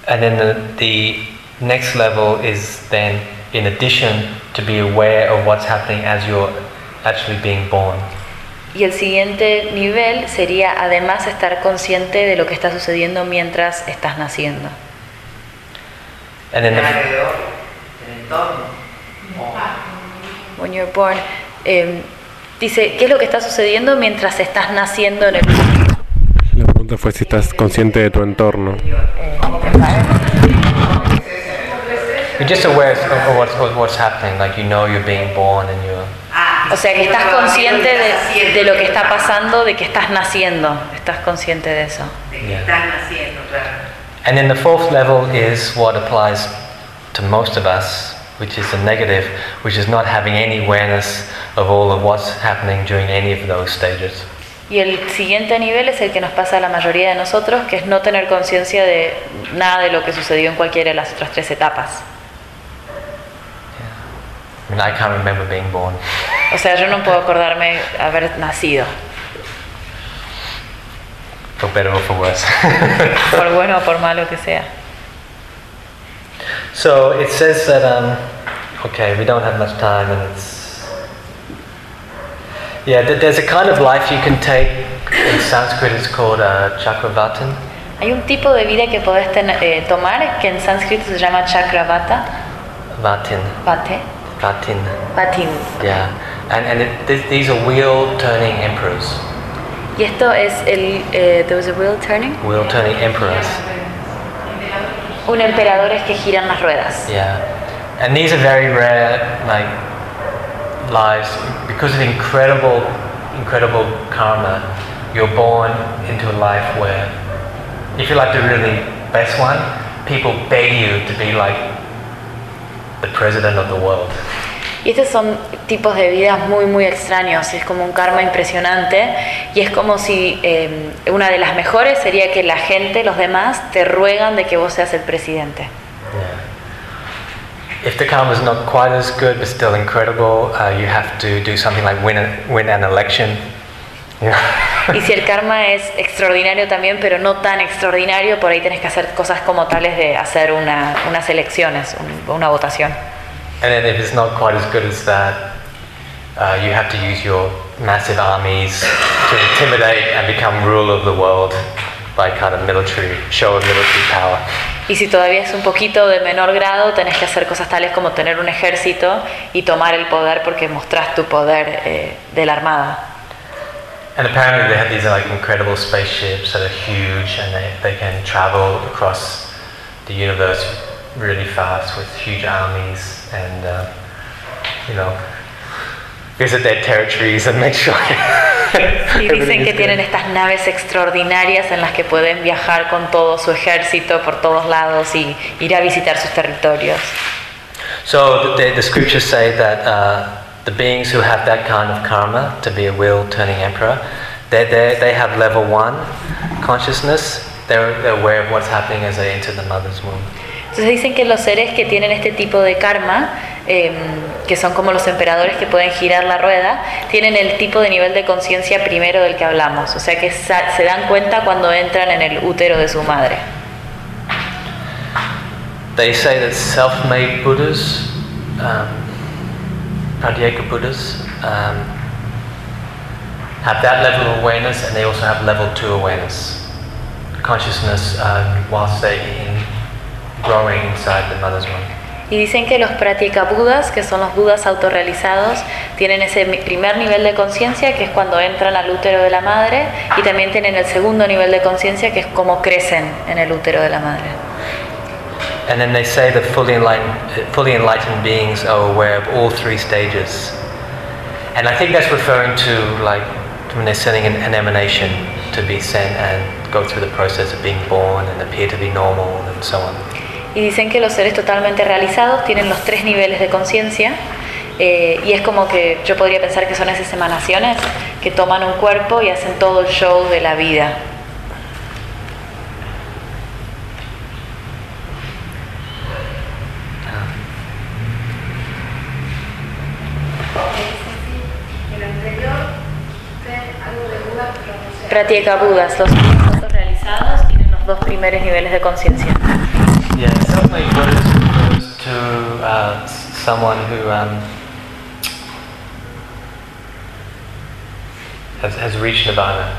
And then the, the next level is then, in addition, to be aware of what's happening as you're actually being born. Y el siguiente nivel sería además estar consciente de lo que está sucediendo mientras estás naciendo. And then the, alrededor, el entorno. When you're born, eh, dice, ¿qué es lo que está sucediendo mientras estás naciendo en el La pregunta fue si estás consciente de tu entorno. you're just aware of of what's, what's happening, like you know you're being born and you're. Ah, O sea, que estás consciente de, de lo que está pasando, de que estás naciendo. Estás consciente de eso. De que Yeah. estás naciendo, claro. And then the fourth level is what applies to most of us, which is the negative, which is not having any awareness of all of what's happening during any of those stages. Y el siguiente nivel es el que nos pasa a la mayoría de nosotros, que es no tener conciencia de nada de lo que sucedió en cualquiera de las otras tres etapas. I mean, I can't remember being born. O sea, yo no puedo acordarme haber nacido, For better or for worse. por bueno o por malo que sea. so it says that, um, okay, we don't have much time and it's. Yeah, there's a kind of life you can take. In Sanskrit, it's called uh, chakravartin. Hay un tipo de vida que podés ten- eh, tomar que en sánscrito se llama chakravata, Vartin. vate, Vartin. vatin. Yeah. And, and it, th- these are wheel turning emperors. Y esto es el. Eh, there was a wheel turning. Wheel turning emperors. Un emperadores que giran las ruedas. Yeah. And these are very rare, like, lives. Because of incredible, incredible karma, you're born into a life where, if you're like the really best one, people beg you to be like the president of the world. Y estos son tipos de vidas muy, muy extraños. Es como un karma impresionante. Y es como si eh, una de las mejores sería que la gente, los demás, te ruegan de que vos seas el presidente. If the karma is not quite as good but still incredible, uh, you have to do something like win, a, win an election. Yeah. Y si el karma es extraordinario también, pero no tan extraordinario, por ahí tenés que hacer cosas como tales de hacer una, unas elecciones, un- una votación. And then if it's not quite as good as that, uh, you have to use your massive armies to intimidate and become ruler of the world by kind of military, show of military power. Y si todavía es un poquito de menor grado, tenés que hacer cosas tales como tener un ejército y tomar el poder porque mostrás tu poder eh, de la armada. And apparently they have these like incredible spaceships that are huge and they, they can travel across the universe really fast with huge armies and, uh, you know, visit their territories and make sure Y dicen que tienen estas naves extraordinarias en las que pueden viajar con todo su ejército por todos lados y ir a visitar sus territorios. So the, the scriptures say that uh, the beings who have that kind of karma to be a wheel turning emperor, they, they, they have level one consciousness. They're, they're aware of what's happening as they enter the mother's womb. Entonces dicen que los seres que tienen este tipo de karma, eh, que son como los emperadores que pueden girar la rueda, tienen el tipo de nivel de conciencia primero del que hablamos. O sea que se dan cuenta cuando entran en el útero de su madre. they say that self-made Buddhas, um, Pratyeka Buddhas, um, have that level of awareness and they also have level two awareness. Consciousness uh, whilst they're in, growing inside the mother's womb. Y dicen que los budas, que son los budas autorrealizados, tienen ese primer nivel de conciencia, que es cuando entran al útero de la madre, y también tienen el segundo nivel de conciencia, que es cómo crecen en el útero de la madre. And then they say that fully enlightened, fully enlightened beings are aware of all three stages. And I think that's referring to like when they're sending an, an emanation to be sent and go through the process of being born and appear to be normal and so on. Y dicen que los seres totalmente realizados tienen los tres niveles de conciencia, eh, y es como que yo podría pensar que son esas emanaciones que toman un cuerpo y hacen todo el show de la vida. Sé. Pratyeka budas, los budas autorrealizados tienen los dos primeros niveles de conciencia. Yeah, self-made Buddhist refers to uh, someone who um, has, has reached nirvana,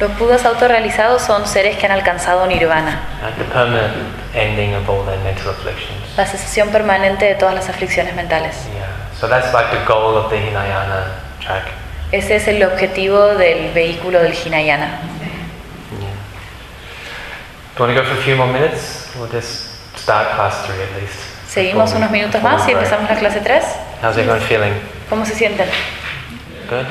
Los budas autorrealizados son seres que han alcanzado nirvana, the permanent ending of all their mental afflictions. la cesación permanente de todas las aflicciones mentales. Yeah, so that's like the goal of the Hinayana track. Ese es el objetivo del vehículo del Hinayana. Yeah. Do you want to go for a few more minutes? We'll just start class three at least. Seguimos unos minutos más y empezamos la clase 3. How's everyone feeling? ¿Cómo se sienten? Good?